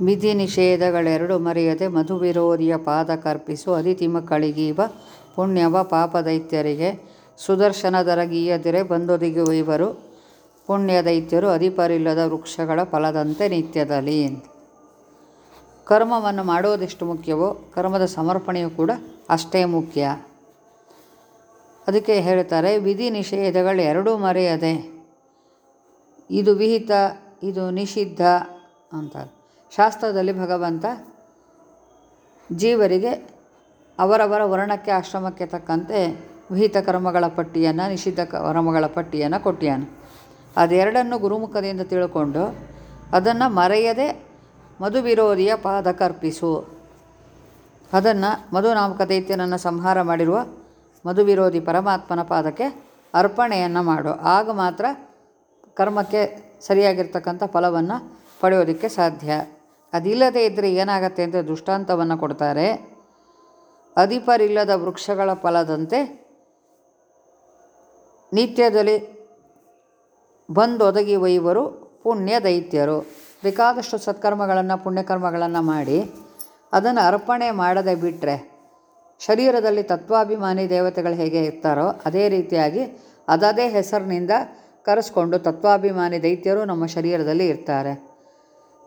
ವಿಧಿ ನಿಷೇಧಗಳೆರಡು ಮರೆಯದೆ ಮಧುವಿರೋಧಿಯ ಪಾದ ಕರ್ಪಿಸು. ಅದಿತಿ ಮಕ್ಕಳಿಗೀವ ಪುಣ್ಯವ ಪಾಪದೈತ್ಯರಿಗೆ ಇವರು. ಬಂದೊದಗುವಿವರು ಪುಣ್ಯದೈತ್ಯರು ಅಧಿಪರಿಲ್ಲದ ವೃಕ್ಷಗಳ ಫಲದಂತೆ ನಿತ್ಯದಲ್ಲಿ. ಕರ್ಮವನ್ನು ಮಾಡುವುದೆಷ್ಟು ಮುಖ್ಯವೋ, ಕರ್ಮದ ಸಮರ್ಪಣೆಯು ಕೂಡ ಅಷ್ಟೇ ಮುಖ್ಯ. ಅದಕ್ಕೆ ಹೇಳ್ತಾರೆ, ವಿಧಿ ನಿಷೇಧಗಳು ಎರಡೂ ಮರೆಯದೆ, ಇದು ವಿಹಿತ, ಇದು ನಿಷಿದ್ಧ ಅಂತಾರೆ. ಶಾಸ್ತ್ರದಲ್ಲಿ ಭಗವಂತ ಜೀವರಿಗೆ ಅವರವರ ವರ್ಣಕ್ಕೆ ಆಶ್ರಮಕ್ಕೆ ತಕ್ಕಂತೆ ವಿಹಿತ ಕರ್ಮಗಳ ಪಟ್ಟಿಯನ್ನು, ನಿಷಿದ್ಧ ಕರ್ಮಗಳ ಪಟ್ಟಿಯನ್ನು ಕೊಟ್ಟಿಯಾನು. ಅದೆರಡನ್ನು ಗುರುಮುಖದಿಂದ ತಿಳ್ಕೊಂಡು ಅದನ್ನು ಮರೆಯದೆ ಮಧು ವಿರೋಧಿಯ ಪಾದ ಕರ್ಪಿಸು. ಅದನ್ನು ಮಧುನಾಮಕ ದೈತ್ಯನನ್ನು ಸಂಹಾರ ಮಾಡಿರುವ ಮಧು ವಿರೋಧಿ ಪರಮಾತ್ಮನ ಪಾದಕ್ಕೆ ಅರ್ಪಣೆಯನ್ನು ಮಾಡು. ಆಗ ಮಾತ್ರ ಕರ್ಮಕ್ಕೆ ಸರಿಯಾಗಿರ್ತಕ್ಕಂಥ ಫಲವನ್ನು ಪಡೆಯೋದಕ್ಕೆ ಸಾಧ್ಯ. ಅದಿಲ್ಲದೆ ಇದ್ದರೆ ಏನಾಗತ್ತೆ ಅಂತ ದೃಷ್ಟಾಂತವನ್ನು ಕೊಡ್ತಾರೆ. ಅಧಿಪರಿಲ್ಲದ ವೃಕ್ಷಗಳ ಫಲದಂತೆ ನಿತ್ಯದಲ್ಲಿ ಬಂದೊದಗಿ ಒಯ್ಯುವರು ಪುಣ್ಯ ದೈತ್ಯರು. ಬೇಕಾದಷ್ಟು ಸತ್ಕರ್ಮಗಳನ್ನು, ಪುಣ್ಯಕರ್ಮಗಳನ್ನು ಮಾಡಿ ಅದನ್ನು ಅರ್ಪಣೆ ಮಾಡದೆ ಬಿಟ್ಟರೆ ಶರೀರದಲ್ಲಿ ತತ್ವಾಭಿಮಾನಿ ದೇವತೆಗಳು ಹೇಗೆ ಇರ್ತಾರೋ ಅದೇ ರೀತಿಯಾಗಿ ಅದದೇ ಹೆಸರಿನಿಂದ ಕರೆಸ್ಕೊಂಡು ತತ್ವಾಭಿಮಾನಿ ದೈತ್ಯರು ನಮ್ಮ ಶರೀರದಲ್ಲಿ ಇರ್ತಾರೆ.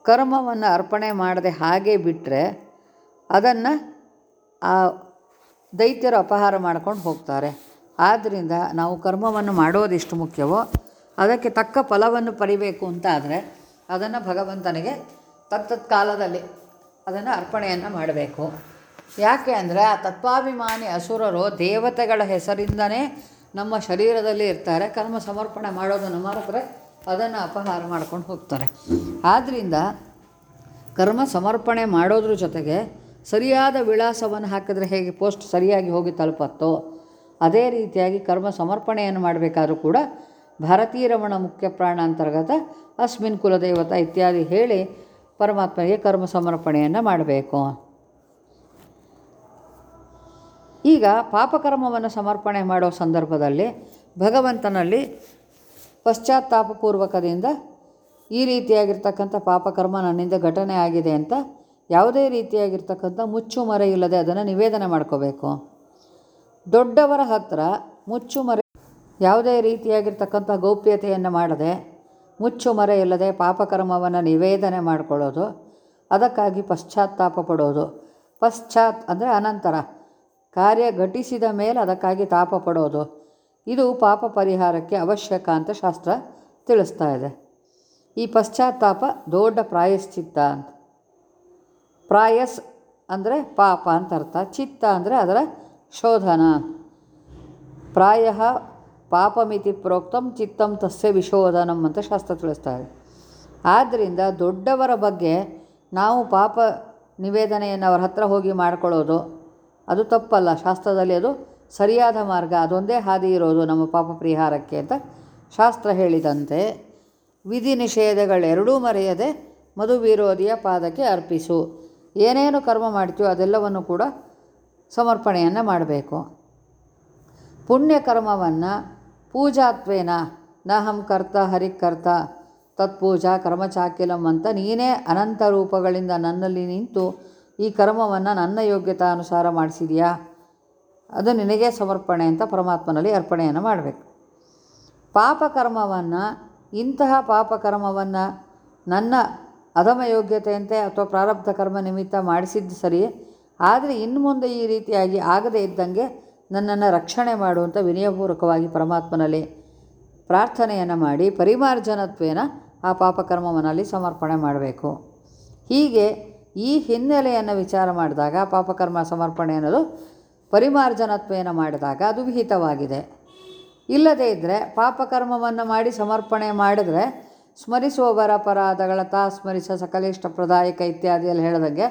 ಕರ್ಮವನ್ನು ಅರ್ಪಣೆ ಮಾಡದೆ ಹಾಗೆ ಬಿಟ್ಟರೆ ಅದನ್ನು ಆ ದೈತ್ಯರು ಅಪಹಾರ ಮಾಡ್ಕೊಂಡು ಹೋಗ್ತಾರೆ. ಆದ್ದರಿಂದ ನಾವು ಕರ್ಮವನ್ನು ಮಾಡೋದೆಷ್ಟು ಮುಖ್ಯವೋ ಅದಕ್ಕೆ ತಕ್ಕ ಫಲವನ್ನು ಪಡಿಬೇಕು ಅಂತ ಆದರೆ ಅದನ್ನು ಭಗವಂತನಿಗೆ ತತ್ತತ್ ಕಾಲದಲ್ಲಿ ಅದನ್ನು ಅರ್ಪಣೆಯನ್ನು ಮಾಡಬೇಕು. ಯಾಕೆ ಅಂದರೆ ಆ ತತ್ವಾಭಿಮಾನಿ ಅಸುರರು ದೇವತೆಗಳ ಹೆಸರಿಂದನೇ ನಮ್ಮ ಶರೀರದಲ್ಲಿ ಇರ್ತಾರೆ. ಕರ್ಮ ಸಮರ್ಪಣೆ ಮಾಡೋದನ್ನು ಮಾಡಿದ್ರೆ ಅದನ್ನು ಅಪಹಾರ ಮಾಡ್ಕೊಂಡು ಹೋಗ್ತಾರೆ. ಆದ್ದರಿಂದ ಕರ್ಮ ಸಮರ್ಪಣೆ ಮಾಡೋದ್ರ ಜೊತೆಗೆ ಸರಿಯಾದ ವಿಳಾಸವನ್ನು ಹಾಕಿದ್ರೆ ಹೇಗೆ ಪೋಸ್ಟ್ ಸರಿಯಾಗಿ ಹೋಗಿ ತಲುಪತ್ತೋ, ಅದೇ ರೀತಿಯಾಗಿ ಕರ್ಮ ಸಮರ್ಪಣೆಯನ್ನು ಮಾಡಬೇಕಾದ್ರೂ ಕೂಡ ಭಾರತೀಯ ರಮಣ ಮುಖ್ಯ ಪ್ರಾಣ ಅಂತರ್ಗತ ಅಸ್ಮಿನ್ ಕುಲದೇವತ ಇತ್ಯಾದಿ ಹೇಳಿ ಪರಮಾತ್ಮನಿಗೆ ಕರ್ಮ ಸಮರ್ಪಣೆಯನ್ನು ಮಾಡಬೇಕು. ಈಗ ಪಾಪಕರ್ಮವನ್ನು ಸಮರ್ಪಣೆ ಮಾಡೋ ಸಂದರ್ಭದಲ್ಲಿ ಭಗವಂತನಲ್ಲಿ ಪಶ್ಚಾತ್ತಾಪಪೂರ್ವಕದಿಂದ ಈ ರೀತಿಯಾಗಿರ್ತಕ್ಕಂಥ ಪಾಪಕರ್ಮ ನನ್ನಿಂದ ಘಟನೆ ಆಗಿದೆ ಅಂತ ಯಾವುದೇ ರೀತಿಯಾಗಿರ್ತಕ್ಕಂಥ ಮುಚ್ಚುಮರೆ ಇಲ್ಲದೆ ಅದನ್ನು ನಿವೇದನೆ ಮಾಡ್ಕೋಬೇಕು. ದೊಡ್ಡವರ ಹತ್ರ ಮುಚ್ಚುಮರೆ ಯಾವುದೇ ರೀತಿಯಾಗಿರ್ತಕ್ಕಂಥ ಗೌಪ್ಯತೆಯನ್ನು ಮಾಡದೆ ಮುಚ್ಚುಮರೆ ಇಲ್ಲದೆ ಪಾಪಕರ್ಮವನ್ನು ನಿವೇದನೆ ಮಾಡಿಕೊಳ್ಳೋದು, ಅದಕ್ಕಾಗಿ ಪಶ್ಚಾತ್ತಾಪ ಪಡೋದು ಪಶ್ಚಾತ್ ಅಂದರೆ ಅನಂತರ ಕಾರ್ಯ ಘಟಿಸಿದ ಮೇಲೆ ಅದಕ್ಕಾಗಿ ತಾಪ ಪಡೋದು ಇದು ಪಾಪ ಪರಿಹಾರಕ್ಕೆ ಅವಶ್ಯಕ ಅಂತ ಶಾಸ್ತ್ರ ತಿಳಿಸ್ತಾ ಇದೆ. ಈ ಪಶ್ಚಾತ್ತಾಪ ದೊಡ್ಡ ಪ್ರಾಯಶ್ಚಿತ್ತ ಅಂತ. ಪ್ರಾಯಸ್ ಅಂದರೆ ಪಾಪ ಅಂತ ಅರ್ಥ. ಚಿತ್ತ ಅಂದರೆ ಅದರ ಶೋಧನ. ಪ್ರಾಯ ಪಾಪಮಿತಿ ಪ್ರೋಕ್ತಂ ಚಿತ್ತಂ ತಸ್ಯ ವಿಶೋಧನಂ ಅಂತ ಶಾಸ್ತ್ರ ತಿಳಿಸ್ತಾ ಇದೆ. ಆದ್ದರಿಂದ ದೊಡ್ಡವರ ಬಗ್ಗೆ ನಾವು ಪಾಪ ನಿವೇದನೆಯನ್ನು ಅವರ ಹತ್ರ ಹೋಗಿ ಮಾಡ್ಕೊಳ್ಳೋದು ಅದು ತಪ್ಪಲ್ಲ. ಶಾಸ್ತ್ರದಲ್ಲಿ ಅದು ಸರಿಯಾದ ಮಾರ್ಗ, ಅದೊಂದೇ ಹಾದಿ ಇರೋದು ನಮ್ಮ ಪಾಪ ಪರಿಹಾರಕ್ಕೆ ಅಂತ ಶಾಸ್ತ್ರ ಹೇಳಿದಂತೆ, ವಿಧಿ ನಿಷೇಧಗಳೆರಡೂ ಮರೆಯದೆ ಮಧು ವಿರೋಧಿಯ ಪಾದಕ್ಕೆ ಅರ್ಪಿಸು. ಏನೇನು ಕರ್ಮ ಮಾಡ್ತೀವೋ ಅದೆಲ್ಲವನ್ನು ಕೂಡ ಸಮರ್ಪಣೆಯನ್ನು ಮಾಡಬೇಕು. ಪುಣ್ಯಕರ್ಮವನ್ನು ಪೂಜಾತ್ವೇನ, ನಹಂ ಕರ್ತ ಹರಿಕರ್ತ ತತ್ಪೂಜಾ ಕರ್ಮಚಾಕಿಲಂ ಅಂತ ನೀನೇ ಅನಂತ ರೂಪಗಳಿಂದ ನನ್ನಲ್ಲಿ ನಿಂತು ಈ ಕರ್ಮವನ್ನು ನನ್ನ ಯೋಗ್ಯತಾನುಸಾರ ಮಾಡಿಸಿದೆಯಾ? ಅದು ನಿನಗೆ ಸಮರ್ಪಣೆ ಅಂತ ಪರಮಾತ್ಮನಲ್ಲಿ ಅರ್ಪಣೆಯನ್ನು ಮಾಡಬೇಕು. ಪಾಪಕರ್ಮವನ್ನು, ಇಂತಹ ಪಾಪಕರ್ಮವನ್ನು ನನ್ನ ಅಧಮ ಯೋಗ್ಯತೆಯಂತೆ ಅಥವಾ ಪ್ರಾರಬ್ಧ ಕರ್ಮ ನಿಮಿತ್ತ ಮಾಡಿಸಿದ್ದು ಸರಿ ಆದರೆ ಇನ್ನು ಮುಂದೆ ಈ ರೀತಿಯಾಗಿ ಆಗದೇ ಇದ್ದಂಗೆ ನನ್ನನ್ನು ರಕ್ಷಣೆ ಮಾಡುವಂಥ ವಿನಯಪೂರ್ವಕವಾಗಿ ಪರಮಾತ್ಮನಲ್ಲಿ ಪ್ರಾರ್ಥನೆಯನ್ನು ಮಾಡಿ ಪರಿಮಾರ್ಜನತ್ವೇನ ಆ ಪಾಪಕರ್ಮವನ್ನಲ್ಲಿ ಸಮರ್ಪಣೆ ಮಾಡಬೇಕು. ಹೀಗೆ ಈ ಹಿನ್ನೆಲೆಯನ್ನು ವಿಚಾರ ಮಾಡಿದಾಗ ಪಾಪಕರ್ಮ ಸಮರ್ಪಣೆ ಅನ್ನೋದು ಪರಿಮಾರ್ಜನತ್ವೇನ ಮಾಡಿದಾಗ ಅದು ವಿಹಿತವಾಗಿದೆ. ಇಲ್ಲದೇ ಇದ್ದರೆ ಪಾಪಕರ್ಮವನ್ನು ಮಾಡಿ ಸಮರ್ಪಣೆ ಮಾಡಿದರೆ ಸ್ಮರಿಸುವವರ ಅಪರಾಧಗಳ ತಾ ಸ್ಮರಿಸ ಸಕಲಿಷ್ಟ ಪ್ರದಾಯಕ ಇತ್ಯಾದಿಯಲ್ಲಿ ಹೇಳಿದಂಗೆ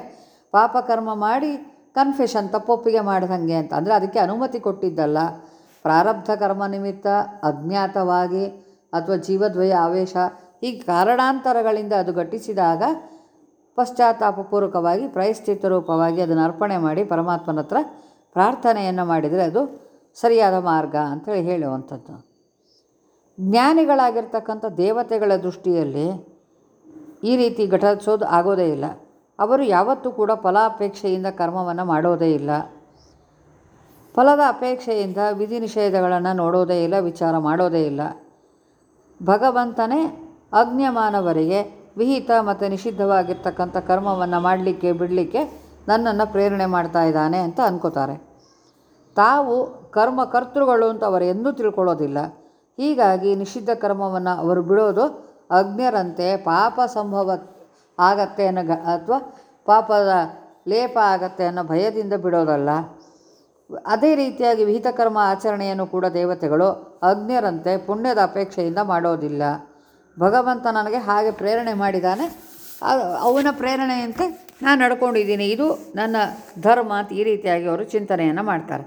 ಪಾಪಕರ್ಮ ಮಾಡಿ ಕನ್ಫೆಷನ್ ತಪ್ಪೊಪ್ಪಿಗೆ ಮಾಡಿದಂಗೆ ಅಂತ. ಅಂದರೆ ಅದಕ್ಕೆ ಅನುಮತಿ ಕೊಟ್ಟಿದ್ದಲ್ಲ. ಪ್ರಾರಬ್ಧ ಕರ್ಮ ನಿಮಿತ್ತ, ಅಜ್ಞಾತವಾಗಿ ಅಥವಾ ಜೀವದ್ವಯ ಆವೇಶ ಈ ಕಾರಣಾಂತರಗಳಿಂದ ಅದು ಘಟಿಸಿದಾಗ ಪಶ್ಚಾತ್ತಾಪಪೂರ್ವಕವಾಗಿ ಪ್ರಾಯಶ್ಚಿತ್ತ ರೂಪವಾಗಿ ಅದನ್ನು ಅರ್ಪಣೆ ಮಾಡಿ ಪರಮಾತ್ಮನ ಹತ್ರ ಪ್ರಾರ್ಥನೆಯನ್ನು ಮಾಡಿದರೆ ಅದು ಸರಿಯಾದ ಮಾರ್ಗ ಅಂತೇಳಿ ಹೇಳುವಂಥದ್ದು. ಜ್ಞಾನಿಗಳಾಗಿರ್ತಕ್ಕಂಥ ದೇವತೆಗಳ ದೃಷ್ಟಿಯಲ್ಲಿ ಈ ರೀತಿ ಘಟಿಸೋದು ಆಗೋದೇ ಇಲ್ಲ. ಅವರು ಯಾವತ್ತೂ ಕೂಡ ಫಲಾಪೇಕ್ಷೆಯಿಂದ ಕರ್ಮವನ್ನು ಮಾಡೋದೇ ಇಲ್ಲ. ಫಲದ ಅಪೇಕ್ಷೆಯಿಂದ ವಿಧಿ ನಿಷೇಧಗಳನ್ನು ನೋಡೋದೇ ಇಲ್ಲ, ವಿಚಾರ ಮಾಡೋದೇ ಇಲ್ಲ. ಭಗವಂತನೇ ಅಜ್ಞಮಾನವರಿಗೆ ವಿಹಿತ ಮತ್ತು ನಿಷಿದ್ಧವಾಗಿರ್ತಕ್ಕಂಥ ಕರ್ಮವನ್ನು ಮಾಡಲಿಕ್ಕೆ, ಬಿಡಲಿಕ್ಕೆ ನನ್ನನ್ನು ಪ್ರೇರಣೆ ಮಾಡ್ತಾ ಇದ್ದಾನೆ ಅಂತ ಅನ್ಕೋತಾರೆ. ತಾವು ಕರ್ಮಕರ್ತೃಗಳು ಅಂತ ಅವರು ಎಂದೂ ತಿಳ್ಕೊಳ್ಳೋದಿಲ್ಲ. ಹೀಗಾಗಿ ನಿಷಿದ್ಧ ಕರ್ಮವನ್ನು ಅವರು ಬಿಡೋದು ಅಜ್ಞರಂತೆ. ಪಾಪ ಸಂಭವ ಆಗತ್ತೆ ಅನ್ನೋ ಗ, ಅಥವಾ ಪಾಪದ ಲೇಪ ಆಗತ್ತೆ ಅನ್ನೋ ಭಯದಿಂದ ಬಿಡೋದಲ್ಲ. ಅದೇ ರೀತಿಯಾಗಿ ವಿಹಿತ ಕರ್ಮ ಆಚರಣೆಯನ್ನು ಕೂಡ ದೇವತೆಗಳು ಅಜ್ಞರಂತೆ ಪುಣ್ಯದ ಅಪೇಕ್ಷೆಯಿಂದ ಮಾಡೋದಿಲ್ಲ. ಭಗವಂತ ನನಗೆ ಹಾಗೆ ಪ್ರೇರಣೆ ಮಾಡಿದ್ದಾನೆ. ಅವನ ಪ್ರೇರಣೆಯಂತೆ ನಾನು ನಡ್ಕೊಂಡಿದ್ದೀನಿ. ಇದು ನನ್ನ ಧರ್ಮ ಅಂತ ಈ ರೀತಿಯಾಗಿ ಅವರು ಚಿಂತನೆಯನ್ನು ಮಾಡ್ತಾರೆ.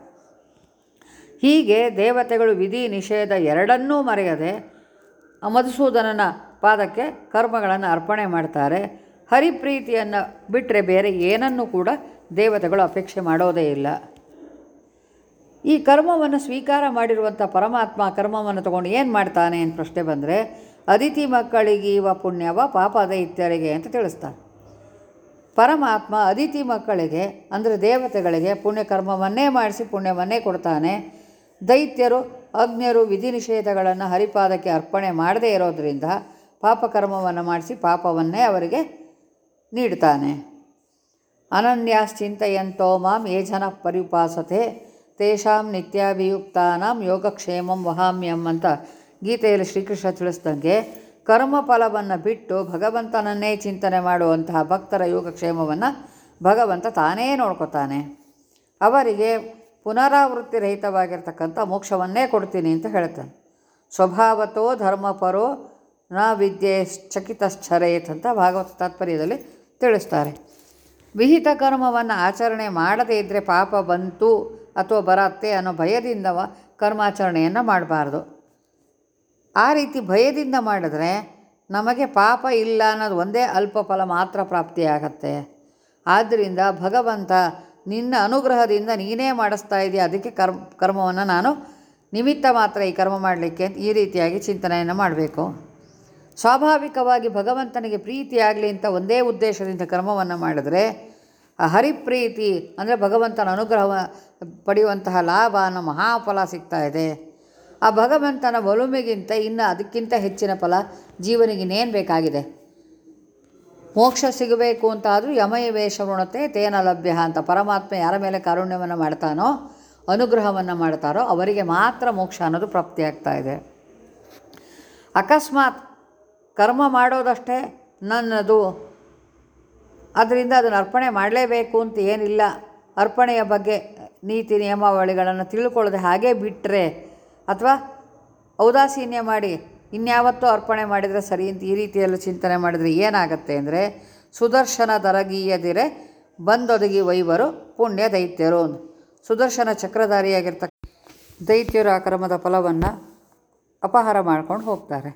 ಹೀಗೆ ದೇವತೆಗಳು ವಿಧಿ ನಿಷೇಧ ಎರಡನ್ನೂ ಮರೆಯದೆ ಮಧುಸೂದನನ ಪಾದಕ್ಕೆ ಕರ್ಮಗಳನ್ನು ಅರ್ಪಣೆ ಮಾಡ್ತಾರೆ. ಹರಿಪ್ರೀತಿಯನ್ನು ಬಿಟ್ಟರೆ ಬೇರೆ ಏನನ್ನೂ ಕೂಡ ದೇವತೆಗಳು ಅಪೇಕ್ಷೆ ಮಾಡೋದೇ ಇಲ್ಲ. ಈ ಕರ್ಮವನ್ನು ಸ್ವೀಕಾರ ಮಾಡಿರುವಂಥ ಪರಮಾತ್ಮ ಕರ್ಮವನ್ನು ತಗೊಂಡು ಏನು ಮಾಡ್ತಾನೆ ಅಂತ ಪ್ರಶ್ನೆ ಬಂದರೆ, ಅದಿತಿ ಮಕ್ಕಳಿಗೀವ ಪುಣ್ಯವ ಪಾಪ ದೈತ್ಯರಿಗೆ ಅಂತ ತಿಳಿಸ್ತಾನೆ. ಪರಮಾತ್ಮ ಅದಿತಿ ಮಕ್ಕಳಿಗೆ, ಅಂದರೆ ದೇವತೆಗಳಿಗೆ ಪುಣ್ಯಕರ್ಮವನ್ನೇ ಮಾಡಿಸಿ ಪುಣ್ಯವನ್ನೇ ಕೊಡ್ತಾನೆ. ದೈತ್ಯರು ಅಗ್ನಿಯರು ವಿಧಿ ನಿಷೇಧಗಳನ್ನು ಹರಿಪಾದಕ್ಕೆ ಅರ್ಪಣೆ ಮಾಡದೇ ಇರೋದರಿಂದ ಪಾಪಕರ್ಮವನ್ನು ಮಾಡಿಸಿ ಪಾಪವನ್ನೇ ಅವರಿಗೆ ನೀಡ್ತಾನೆ. ಅನನ್ಯಾಶ್ಚಿಂತೆಯಂತೋ ಮಾಂ ಯೇ ಜನ ಪರಿಪಾಸತೆ, ತೇಷಾಂ ನಿತ್ಯಾಭಿಯುಕ್ತಾನಾಂ ಯೋಗಕ್ಷೇಮಂ ವಹಾಮ್ಯಂ ಅಂತ ಗೀತೆಯಲ್ಲಿ ಶ್ರೀಕೃಷ್ಣ ತಿಳಿಸ್ದಂಗೆ ಕರ್ಮಫಲವನ್ನು ಬಿಟ್ಟು ಭಗವಂತನನ್ನೇ ಚಿಂತನೆ ಮಾಡುವಂತಹ ಭಕ್ತರ ಯೋಗಕ್ಷೇಮವನ್ನು ಭಗವಂತ ತಾನೇ ನೋಡ್ಕೊತಾನೆ. ಅವರಿಗೆ ಪುನರಾವೃತ್ತಿ ರಹಿತವಾಗಿರ್ತಕ್ಕಂಥ ಮೋಕ್ಷವನ್ನೇ ಕೊಡ್ತೀನಿ ಅಂತ ಹೇಳ್ತಾನೆ. ಸ್ವಭಾವತೋ ಧರ್ಮಪರೋ ನ ವಿದ್ಯೆ ಚಕಿತಶ್ಚರೇತ್ ಅಂತ ಭಾಗವತ ತಾತ್ಪರ್ಯದಲ್ಲಿ ತಿಳಿಸ್ತಾರೆ. ವಿಹಿತ ಕರ್ಮವನ್ನು ಆಚರಣೆ ಮಾಡದೇ ಇದ್ದರೆ ಪಾಪ ಬಂತು ಅಥವಾ ಬರತ್ತೆ ಅನ್ನೋ ಭಯದಿಂದ ಕರ್ಮಾಚರಣೆಯನ್ನು ಮಾಡಬಾರ್ದು. ಆ ರೀತಿ ಭಯದಿಂದ ಮಾಡಿದ್ರೆ ನಮಗೆ ಪಾಪ ಇಲ್ಲ ಅನ್ನೋದು ಒಂದೇ ಅಲ್ಪ ಫಲ ಮಾತ್ರ ಪ್ರಾಪ್ತಿಯಾಗತ್ತೆ. ಆದ್ದರಿಂದ ಭಗವಂತ ನಿನ್ನ ಅನುಗ್ರಹದಿಂದ ನೀನೇ ಮಾಡಿಸ್ತಾ ಇದೆಯಾ. ಅದಕ್ಕೆ ಕರ್ಮ, ಕರ್ಮವನ್ನು ನಾನು ನಿಮಿತ್ತ ಮಾತ್ರ ಈ ಕರ್ಮ ಮಾಡಲಿಕ್ಕೆ ಈ ರೀತಿಯಾಗಿ ಚಿಂತನೆಯನ್ನು ಮಾಡಬೇಕು. ಸ್ವಾಭಾವಿಕವಾಗಿ ಭಗವಂತನಿಗೆ ಪ್ರೀತಿಯಾಗಲಿ ಅಂತ ಒಂದೇ ಉದ್ದೇಶದಿಂದ ಕರ್ಮವನ್ನು ಮಾಡಿದ್ರೆ ಆ ಹರಿಪ್ರೀತಿ ಅಂದರೆ ಭಗವಂತನ ಅನುಗ್ರಹ ಪಡೆಯುವಂತಹ ಲಾಭ ಅನ್ನೋ ಮಹಾಫಲ ಸಿಗ್ತಾ ಇದೆ. ಆ ಭಗವಂತನ ಒಲುಮೆಗಿಂತ ಇನ್ನು ಅದಕ್ಕಿಂತ ಹೆಚ್ಚಿನ ಫಲ ಜೀವನಿಗೆ ಇನ್ನೇನು ಬೇಕಾಗಿದೆ? ಮೋಕ್ಷ ಸಿಗಬೇಕು ಅಂತಾದರೂ ಯಮಯ ವೇಷವೃಣತೆ ತೇನ ಲಭ್ಯ ಅಂತ ಪರಮಾತ್ಮ ಯಾರ ಮೇಲೆ ಕಾರುಣ್ಯವನ್ನು ಮಾಡ್ತಾನೋ, ಅನುಗ್ರಹವನ್ನು ಮಾಡ್ತಾರೋ, ಅವರಿಗೆ ಮಾತ್ರ ಮೋಕ್ಷ ಅನ್ನೋದು ಪ್ರಾಪ್ತಿಯಾಗ್ತಾ ಇದೆ. ಅಕಸ್ಮಾತ್ ಕರ್ಮ ಮಾಡೋದಷ್ಟೇ ನನ್ನದು. ಅದರಿಂದ ಅದನ್ನು ಅರ್ಪಣೆ ಮಾಡಲೇಬೇಕು ಅಂತ ಏನಿಲ್ಲ. ಅರ್ಪಣೆಯ ಬಗ್ಗೆ ನೀತಿ ನಿಯಮಾವಳಿಗಳನ್ನು ತಿಳ್ಕೊಳ್ಳದೆ ಹಾಗೇ ಬಿಟ್ಟರೆ ಅಥವಾ ಔದಾಸೀನ್ಯ ಮಾಡಿ ಇನ್ಯಾವತ್ತೂ ಅರ್ಪಣೆ ಮಾಡಿದರೆ ಸರಿ ಅಂತ ಈ ರೀತಿಯಲ್ಲಿ ಚಿಂತನೆ ಮಾಡಿದರೆ ಏನಾಗುತ್ತೆ ಅಂದರೆ ಸುದರ್ಶನ ದರಗೀಯದಿರೆ ಬಂದೊದಗಿ ವೈವರು ಪುಣ್ಯ ದೈತ್ಯರು ಸುದರ್ಶನ ಚಕ್ರಧಾರಿಯಾಗಿರ್ತಕ್ಕ ದೈತ್ಯರು ಆ ಕರ್ಮದ ಫಲವನ್ನು ಅಪಹಾರ ಮಾಡ್ಕೊಂಡು ಹೋಗ್ತಾರೆ.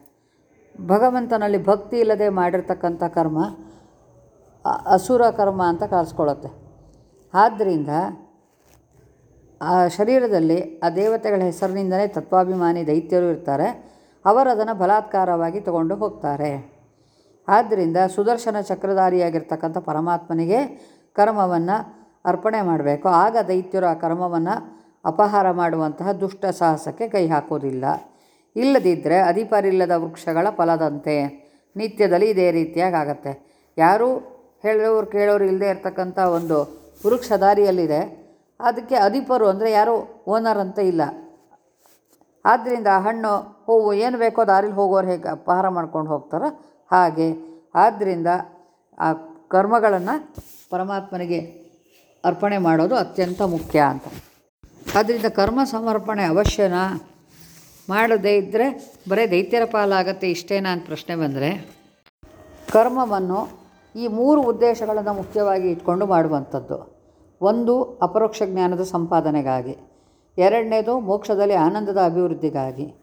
ಭಗವಂತನಲ್ಲಿ ಭಕ್ತಿ ಇಲ್ಲದೆ ಮಾಡಿರ್ತಕ್ಕಂಥ ಕರ್ಮ ಅಸುರ ಕರ್ಮ ಅಂತ ಕಳಿಸ್ಕೊಳ್ಳುತ್ತೆ ಆದ್ದರಿಂದ ಆ ಶರೀರದಲ್ಲಿ ಆ ದೇವತೆಗಳ ಹೆಸರಿನಿಂದಲೇ ತತ್ವಾಭಿಮಾನಿ ದೈತ್ಯರು ಇರ್ತಾರೆ. ಅವರು ಅದನ್ನು ಬಲಾತ್ಕಾರವಾಗಿ ತಗೊಂಡು ಹೋಗ್ತಾರೆ. ಆದ್ದರಿಂದ ಸುದರ್ಶನ ಚಕ್ರಧಾರಿಯಾಗಿರ್ತಕ್ಕಂಥ ಪರಮಾತ್ಮನಿಗೆ ಕರ್ಮವನ್ನು ಅರ್ಪಣೆ ಮಾಡಬೇಕು. ಆಗ ದೈತ್ಯರು ಆ ಕರ್ಮವನ್ನು ಅಪಹಾರ ಮಾಡುವಂತಹ ದುಷ್ಟ ಸಾಹಸಕ್ಕೆ ಕೈ ಹಾಕೋದಿಲ್ಲ. ಇಲ್ಲದಿದ್ದರೆ ಅಧಿಪರಿಲ್ಲದ ವೃಕ್ಷಗಳ ಫಲದಂತೆ ನಿತ್ಯದಲ್ಲಿ ಇದೇ ರೀತಿಯಾಗಿ ಆಗತ್ತೆ. ಯಾರೂ ಹೇಳೋರು ಕೇಳೋರು ಇಲ್ಲದೆ ಇರ್ತಕ್ಕಂಥ ಒಂದು ವೃಕ್ಷ ದಾರಿಯಲ್ಲಿದೆ ಅದಕ್ಕೆ ಅಧಿಪರು ಅಂದರೆ ಯಾರೂ? ಓನರ್ ಅಂತ ಇಲ್ಲ. ಆದ್ದರಿಂದ ಹಣ್ಣು, ಹೂವು ಏನು ಬೇಕೋ ದಾರಿಲಿ ಹೋಗೋರು ಹೇಗೆ ಅಪಹಾರ ಮಾಡ್ಕೊಂಡು ಹೋಗ್ತಾರೋ ಹಾಗೆ. ಆದ್ದರಿಂದ ಆ ಕರ್ಮಗಳನ್ನು ಪರಮಾತ್ಮನಿಗೆ ಅರ್ಪಣೆ ಮಾಡೋದು ಅತ್ಯಂತ ಮುಖ್ಯ ಅಂತ. ಆದ್ದರಿಂದ ಕರ್ಮ ಸಮರ್ಪಣೆ ಅವಶ್ಯನಾ? ಮಾಡದೇ ಇದ್ದರೆ ಬರೀ ದೈತ್ಯರ ಪಾಲಾಗತ್ತೆ ಇಷ್ಟೇನಾ ಅಂತ ಪ್ರಶ್ನೆ ಬಂದರೆ. ಕರ್ಮವನ್ನು ಈ ಮೂರು ಉದ್ದೇಶಗಳನ್ನು ಮುಖ್ಯವಾಗಿ ಇಟ್ಕೊಂಡು ಮಾಡುವಂಥದ್ದು. ಒಂದು ಅಪರೋಕ್ಷ ಜ್ಞಾನದ ಸಂಪಾದನೆಗಾಗಿ, ಎರಡನೇದು ಮೋಕ್ಷದಲ್ಲಿ ಆನಂದದ ಅಭಿವೃದ್ಧಿಗಾಗಿ.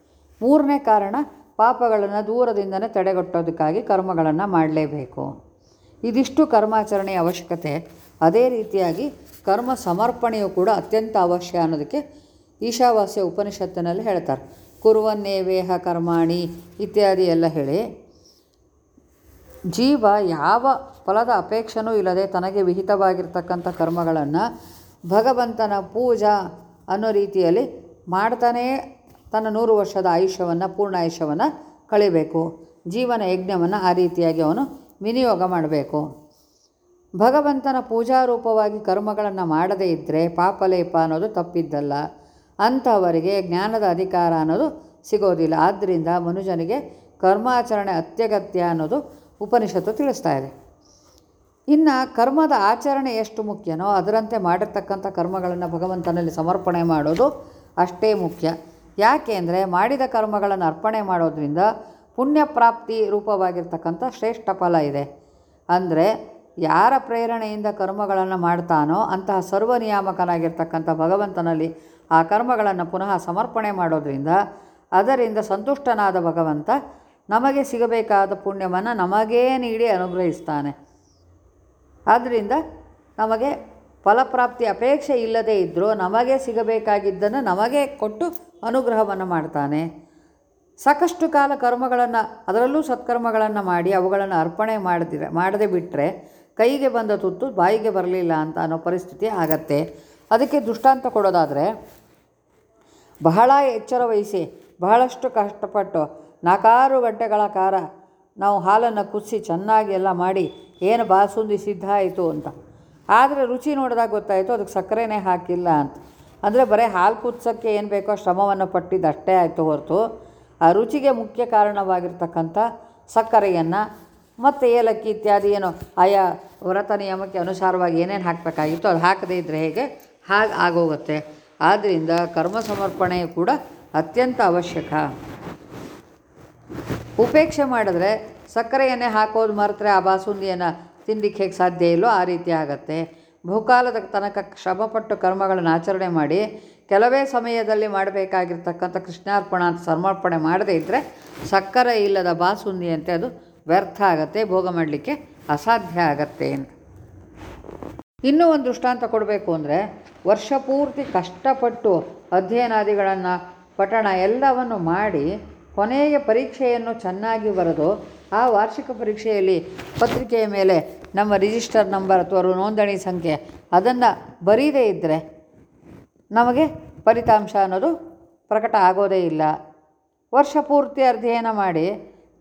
ಮೂರನೇ ಕಾರಣ, ಪಾಪಗಳನ್ನು ದೂರದಿಂದನೇ ತಡೆಗಟ್ಟೋದಕ್ಕಾಗಿ ಕರ್ಮಗಳನ್ನು ಮಾಡಲೇಬೇಕು. ಇದಿಷ್ಟು ಕರ್ಮಾಚರಣೆಯ ಅವಶ್ಯಕತೆ. ಅದೇ ರೀತಿಯಾಗಿ ಕರ್ಮ ಸಮರ್ಪಣೆಯು ಕೂಡ ಅತ್ಯಂತ ಅವಶ್ಯ ಅನ್ನೋದಕ್ಕೆ ಈಶಾವಾಸ್ಯ ಉಪನಿಷತ್ತಿನಲ್ಲಿ ಹೇಳ್ತಾರೆ. ಕುರುವನ್ನೇ ವೇಹ ಕರ್ಮಾಣಿ ಇತ್ಯಾದಿ ಎಲ್ಲ ಹೇಳಿ ಜೀವ ಯಾವ ಫಲದ ಅಪೇಕ್ಷೆನೂ ಇಲ್ಲದೆ ತನಗೆ ವಿಹಿತವಾಗಿರ್ತಕ್ಕಂಥ ಕರ್ಮಗಳನ್ನು ಭಗವಂತನ ಪೂಜಾ ಅನ್ನೋ ರೀತಿಯಲ್ಲಿ ಮಾಡ್ತಾನೇ ತನ್ನ ನೂರು ವರ್ಷದ ಆಯುಷ್ಯವನ್ನು, ಪೂರ್ಣ ಆಯುಷ್ಯವನ್ನು ಕಳಿಬೇಕು. ಜೀವನ ಯಜ್ಞವನ್ನು ಆ ರೀತಿಯಾಗಿ ಅವನು ವಿನಿಯೋಗ ಮಾಡಬೇಕು. ಭಗವಂತನ ಪೂಜಾರೂಪವಾಗಿ ಕರ್ಮಗಳನ್ನು ಮಾಡದೇ ಇದ್ದರೆ ಪಾಪಲೇಪ ಅನ್ನೋದು ತಪ್ಪಿದ್ದಲ್ಲ. ಅಂಥವರಿಗೆ ಜ್ಞಾನದ ಅಧಿಕಾರ ಅನ್ನೋದು ಸಿಗೋದಿಲ್ಲ. ಆದ್ದರಿಂದ ಮನುಜನಿಗೆ ಕರ್ಮಾಚರಣೆ ಅತ್ಯಗತ್ಯ ಅನ್ನೋದು ಉಪನಿಷತ್ತು ತಿಳಿಸ್ತಾ ಇದೆ. ಇನ್ನು ಕರ್ಮದ ಆಚರಣೆ ಎಷ್ಟು ಮುಖ್ಯನೋ ಅದರಂತೆ ಮಾಡಿರ್ತಕ್ಕಂಥ ಕರ್ಮಗಳನ್ನು ಭಗವಂತನಲ್ಲಿ ಸಮರ್ಪಣೆ ಮಾಡೋದು ಅಷ್ಟೇ ಮುಖ್ಯ. ಯಾಕೆ ಮಾಡಿದ ಕರ್ಮಗಳನ್ನು ಅರ್ಪಣೆ ಮಾಡೋದ್ರಿಂದ ಪುಣ್ಯಪ್ರಾಪ್ತಿ ರೂಪವಾಗಿರ್ತಕ್ಕಂಥ ಶ್ರೇಷ್ಠ ಫಲ ಇದೆ. ಅಂದರೆ ಯಾರ ಪ್ರೇರಣೆಯಿಂದ ಕರ್ಮಗಳನ್ನು ಮಾಡ್ತಾನೋ ಅಂತಹ ಸರ್ವನಿಯಾಮಕನಾಗಿರ್ತಕ್ಕಂಥ ಭಗವಂತನಲ್ಲಿ ಆ ಕರ್ಮಗಳನ್ನು ಪುನಃ ಸಮರ್ಪಣೆ ಮಾಡೋದ್ರಿಂದ ಅದರಿಂದ ಸಂತುಷ್ಟನಾದ ಭಗವಂತ ನಮಗೆ ಸಿಗಬೇಕಾದ ಪುಣ್ಯವನ್ನು ನಮಗೇ ನೀಡಿ ಅನುಗ್ರಹಿಸ್ತಾನೆ. ಆದ್ದರಿಂದ ನಮಗೆ ಫಲಪ್ರಾಪ್ತಿ ಅಪೇಕ್ಷೆ ಇಲ್ಲದೇ ಇದ್ದರೂ ನಮಗೆ ಸಿಗಬೇಕಾಗಿದ್ದನ್ನು ನಮಗೆ ಕೊಟ್ಟು ಅನುಗ್ರಹವನ್ನು ಮಾಡ್ತಾನೆ. ಸಾಕಷ್ಟು ಕಾಲ ಕರ್ಮಗಳನ್ನು, ಅದರಲ್ಲೂ ಸತ್ಕರ್ಮಗಳನ್ನು ಮಾಡಿ ಅವುಗಳನ್ನು ಅರ್ಪಣೆ ಮಾಡದಿರ, ಮಾಡದೆ ಬಿಟ್ಟರೆ ಕೈಗೆ ಬಂದ ತುತ್ತು ಬಾಯಿಗೆ ಬರಲಿಲ್ಲ ಅಂತ ಅನ್ನೋ ಪರಿಸ್ಥಿತಿ ಆಗತ್ತೆ. ಅದಕ್ಕೆ ದೃಷ್ಟಾಂತ ಕೊಡೋದಾದರೆ ಬಹಳ ಎಚ್ಚರ ವಹಿಸಿ, ಬಹಳಷ್ಟು ಕಷ್ಟಪಟ್ಟು ನಾಲ್ಕಾರು ಗಂಟೆಗಳ ಕಾರ ನಾವು ಹಾಲನ್ನು ಕುದಿಸಿ ಚೆನ್ನಾಗಿ ಎಲ್ಲ ಮಾಡಿ ಏನು ಬಾಸುಂದಿ ಸಿದ್ಧ ಆಯಿತು ಅಂತ. ಆದರೆ ರುಚಿ ನೋಡಿದಾಗ ಗೊತ್ತಾಯಿತು ಅದಕ್ಕೆ ಸಕ್ಕರೆನೇ ಹಾಕಿಲ್ಲ ಅಂತ. ಅಂದರೆ ಬರೀ ಹಾಲು ಕುದಿಸೋಕ್ಕೆ ಏನು ಬೇಕೋ ಶ್ರಮವನ್ನು ಪಟ್ಟಿದ್ದು ಅಷ್ಟೇ ಆಯಿತು ಹೊರತು. ಆ ರುಚಿಗೆ ಮುಖ್ಯ ಕಾರಣವಾಗಿರ್ತಕ್ಕಂಥ ಸಕ್ಕರೆಯನ್ನು ಮತ್ತು ಏಲಕ್ಕಿ ಇತ್ಯಾದಿ ಏನು ಆಯಾ ವ್ರತ ನಿಯಮಕ್ಕೆ ಅನುಸಾರವಾಗಿ ಏನೇನು ಹಾಕಬೇಕಾಗಿತ್ತು ಅದು ಹಾಕದೇ ಇದ್ದರೆ ಹೇಗೆ ಹಾಗೆ ಆಗೋಗುತ್ತೆ. ಆದ್ದರಿಂದ ಕರ್ಮ ಸಮರ್ಪಣೆಯು ಕೂಡ ಅತ್ಯಂತ ಅವಶ್ಯಕ. ಉಪೇಕ್ಷೆ ಮಾಡಿದ್ರೆ ಸಕ್ಕರೆಯನ್ನೇ ಹಾಕೋದು ಮರೆತರೆ ಆ ಬಾಸುಂದಿಯನ್ನು ತಿನ್ನಲಿಕ್ಕೆ ಹೇಗೆ ಸಾಧ್ಯ ಇಲ್ಲೋ ಆ ರೀತಿ ಆಗತ್ತೆ. ಬಹುಕಾಲದ ತನಕ ಶ್ರಮಪಟ್ಟು ಕರ್ಮಗಳನ್ನು ಆಚರಣೆ ಮಾಡಿ ಕೆಲವೇ ಸಮಯದಲ್ಲಿ ಮಾಡಬೇಕಾಗಿರ್ತಕ್ಕಂಥ ಕೃಷ್ಣಾರ್ಪಣ ಅಂತ ಸಮರ್ಪಣೆ ಮಾಡದೇ ಇದ್ದರೆ ಸಕ್ಕರೆ ಇಲ್ಲದ ಬಾಸುಂದಿಯಂತೆ ಅದು ವ್ಯರ್ಥ ಆಗತ್ತೆ, ಭೋಗ ಮಾಡಲಿಕ್ಕೆ ಅಸಾಧ್ಯ ಆಗತ್ತೆ ಅಂತ. ಇನ್ನೂ ಒಂದು ದೃಷ್ಟಾಂತ ಕೊಡಬೇಕು ಅಂದರೆ ವರ್ಷ ಪೂರ್ತಿ ಕಷ್ಟಪಟ್ಟು ಅಧ್ಯಯನಾದಿಗಳನ್ನು ಪಠಣ ಎಲ್ಲವನ್ನು ಮಾಡಿ ಕೊನೆಗೆ ಪರೀಕ್ಷೆಯನ್ನು ಚೆನ್ನಾಗಿ ಬರೆದು ಆ ವಾರ್ಷಿಕ ಪರೀಕ್ಷೆಯಲ್ಲಿ ಪತ್ರಿಕೆಯ ಮೇಲೆ ನಮ್ಮ ರಿಜಿಸ್ಟರ್ ನಂಬರ್ ಅಥವಾ ನೋಂದಣಿ ಸಂಖ್ಯೆ ಅದನ್ನು ಬರೀದೇ ಇದ್ದರೆ ನಮಗೆ ಫಲಿತಾಂಶ ಅನ್ನೋದು ಪ್ರಕಟ ಆಗೋದೇ ಇಲ್ಲ. ವರ್ಷ ಪೂರ್ತಿ ಅಧ್ಯಯನ ಮಾಡಿ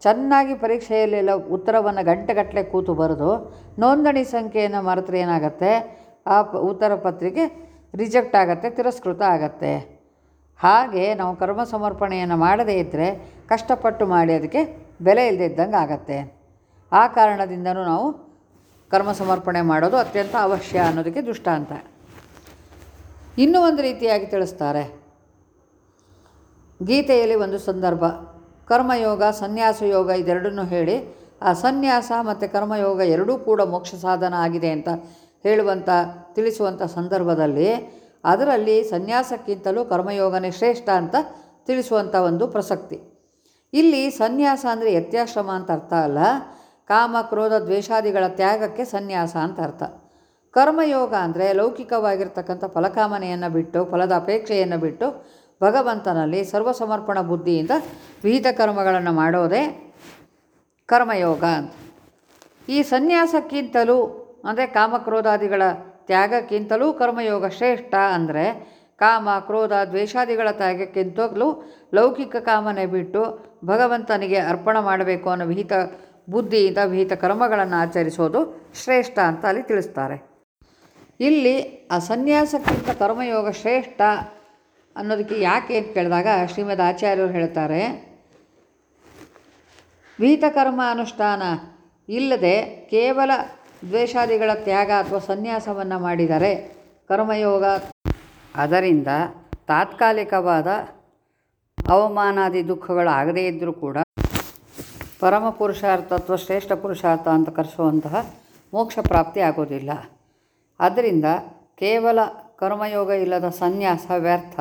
ಚೆನ್ನಾಗಿ ಪರೀಕ್ಷೆಯಲ್ಲೆಲ್ಲ ಉತ್ತರವನ್ನು ಗಂಟೆಗಟ್ಟಲೆ ಕೂತು ಬರೆದು ನೋಂದಣಿ ಸಂಖ್ಯೆಯನ್ನು ಮರೆತರೆ ಏನಾಗುತ್ತೆ? ಆ ಉತ್ತರ ಪತ್ರಿಕೆ ರಿಜೆಕ್ಟ್ ಆಗುತ್ತೆ, ತಿರಸ್ಕೃತ ಆಗತ್ತೆ. ಹಾಗೆ ನಾವು ಕರ್ಮ ಸಮರ್ಪಣೆಯನ್ನು ಮಾಡದೇ ಇದ್ದರೆ ಕಷ್ಟಪಟ್ಟು ಮಾಡಿ ಅದಕ್ಕೆ ಬೆಲೆ ಇಲ್ಲದೆ ಇದ್ದಂಗೆ ಆಗತ್ತೆ. ಆ ಕಾರಣದಿಂದನೂ ನಾವು ಕರ್ಮ ಸಮರ್ಪಣೆ ಮಾಡೋದು ಅತ್ಯಂತ ಅವಶ್ಯ ಅನ್ನೋದಕ್ಕೆ ದೃಷ್ಟಾಂತ. ಇನ್ನೂ ಒಂದು ರೀತಿಯಾಗಿ ತಿಳಿಸ್ತಾರೆ. ಗೀತೆಯಲ್ಲಿ ಒಂದು ಸಂದರ್ಭ, ಕರ್ಮಯೋಗ ಸನ್ಯಾಸ ಯೋಗ ಇದೆರಡನ್ನೂ ಹೇಳಿ, ಆ ಸನ್ಯಾಸ ಮತ್ತು ಕರ್ಮಯೋಗ ಎರಡೂ ಕೂಡ ಮೋಕ್ಷ ಸಾಧನ ಆಗಿದೆ ಅಂತ ಹೇಳುವಂಥ ತಿಳಿಸುವಂಥ ಸಂದರ್ಭದಲ್ಲಿ ಅದರಲ್ಲಿ ಸನ್ಯಾಸಕ್ಕಿಂತಲೂ ಕರ್ಮಯೋಗನೇ ಶ್ರೇಷ್ಠ ಅಂತ ತಿಳಿಸುವಂಥ ಒಂದು ಪ್ರಸಕ್ತಿ. ಇಲ್ಲಿ ಸನ್ಯಾಸ ಅಂದರೆ ಯತ್ಯಾಶ್ರಮ ಅಂತ ಅರ್ಥ ಅಲ್ಲ, ಕಾಮ, ಕ್ರೋಧ, ದ್ವೇಷಾದಿಗಳ ತ್ಯಾಗಕ್ಕೆ ಸನ್ಯಾಸ ಅಂತ ಅರ್ಥ. ಕರ್ಮಯೋಗ ಅಂದರೆ ಲೌಕಿಕವಾಗಿರ್ತಕ್ಕಂಥ ಫಲಕಾಮನೆಯನ್ನು ಬಿಟ್ಟು ಫಲದ ಅಪೇಕ್ಷೆಯನ್ನು ಬಿಟ್ಟು ಭಗವಂತನಲ್ಲಿ ಸರ್ವಸಮರ್ಪಣ ಬುದ್ಧಿಯಿಂದ ವಿಹಿತ ಕರ್ಮಗಳನ್ನು ಮಾಡೋದೇ ಕರ್ಮಯೋಗ ಅಂತ. ಈ ಸನ್ಯಾಸಕ್ಕಿಂತಲೂ ಅಂದರೆ ಕಾಮಕ್ರೋಧಾದಿಗಳ ತ್ಯಾಗಕ್ಕಿಂತಲೂ ಕರ್ಮಯೋಗ ಶ್ರೇಷ್ಠ ಅಂದರೆ ಕಾಮ, ಕ್ರೋಧ, ದ್ವೇಷಾದಿಗಳ ತ್ಯಾಗಕ್ಕಿಂತಲೂ ಲೌಕಿಕ ಕಾಮನೆ ಬಿಟ್ಟು ಭಗವಂತನಿಗೆ ಅರ್ಪಣ ಮಾಡಬೇಕು ಅನ್ನೋ ವಿಹಿತ ಬುದ್ಧಿಯಿಂದ ವಿಹಿತ ಕರ್ಮಗಳನ್ನು ಆಚರಿಸೋದು ಶ್ರೇಷ್ಠ ಅಂತ ಅಲ್ಲಿ ತಿಳಿಸ್ತಾರೆ. ಇಲ್ಲಿ ಆ ಸನ್ಯಾಸಕ್ಕಿಂತ ಕರ್ಮಯೋಗ ಶ್ರೇಷ್ಠ ಅನ್ನೋದಕ್ಕೆ ಯಾಕೆ ಅಂತ ಕೇಳಿದಾಗ ಶ್ರೀಮದ್ ಆಚಾರ್ಯರು ಹೇಳ್ತಾರೆ, ವಿಹಿತ ಕರ್ಮ ಅನುಷ್ಠಾನ ಇಲ್ಲದೆ ಕೇವಲ ದ್ವೇಷಾದಿಗಳ ತ್ಯಾಗ ಅಥವಾ ಸನ್ಯಾಸವನ್ನು ಮಾಡಿದರೆ ಕರ್ಮಯೋಗ. ಅದರಿಂದ ತಾತ್ಕಾಲಿಕವಾದ ಅವಮಾನಾದಿ ದುಃಖಗಳು ಆಗದೇ ಇದ್ದರೂ ಕೂಡ ಪರಮ ಪುರುಷಾರ್ಥ ಅಥವಾ ಶ್ರೇಷ್ಠ ಪುರುಷಾರ್ಥ ಅಂತ ಕರೆಸುವಂತಹ ಮೋಕ್ಷ ಪ್ರಾಪ್ತಿ ಆಗೋದಿಲ್ಲ. ಆದ್ದರಿಂದ ಕೇವಲ ಕರ್ಮಯೋಗ ಇಲ್ಲದ ಸನ್ಯಾಸ ವ್ಯರ್ಥ.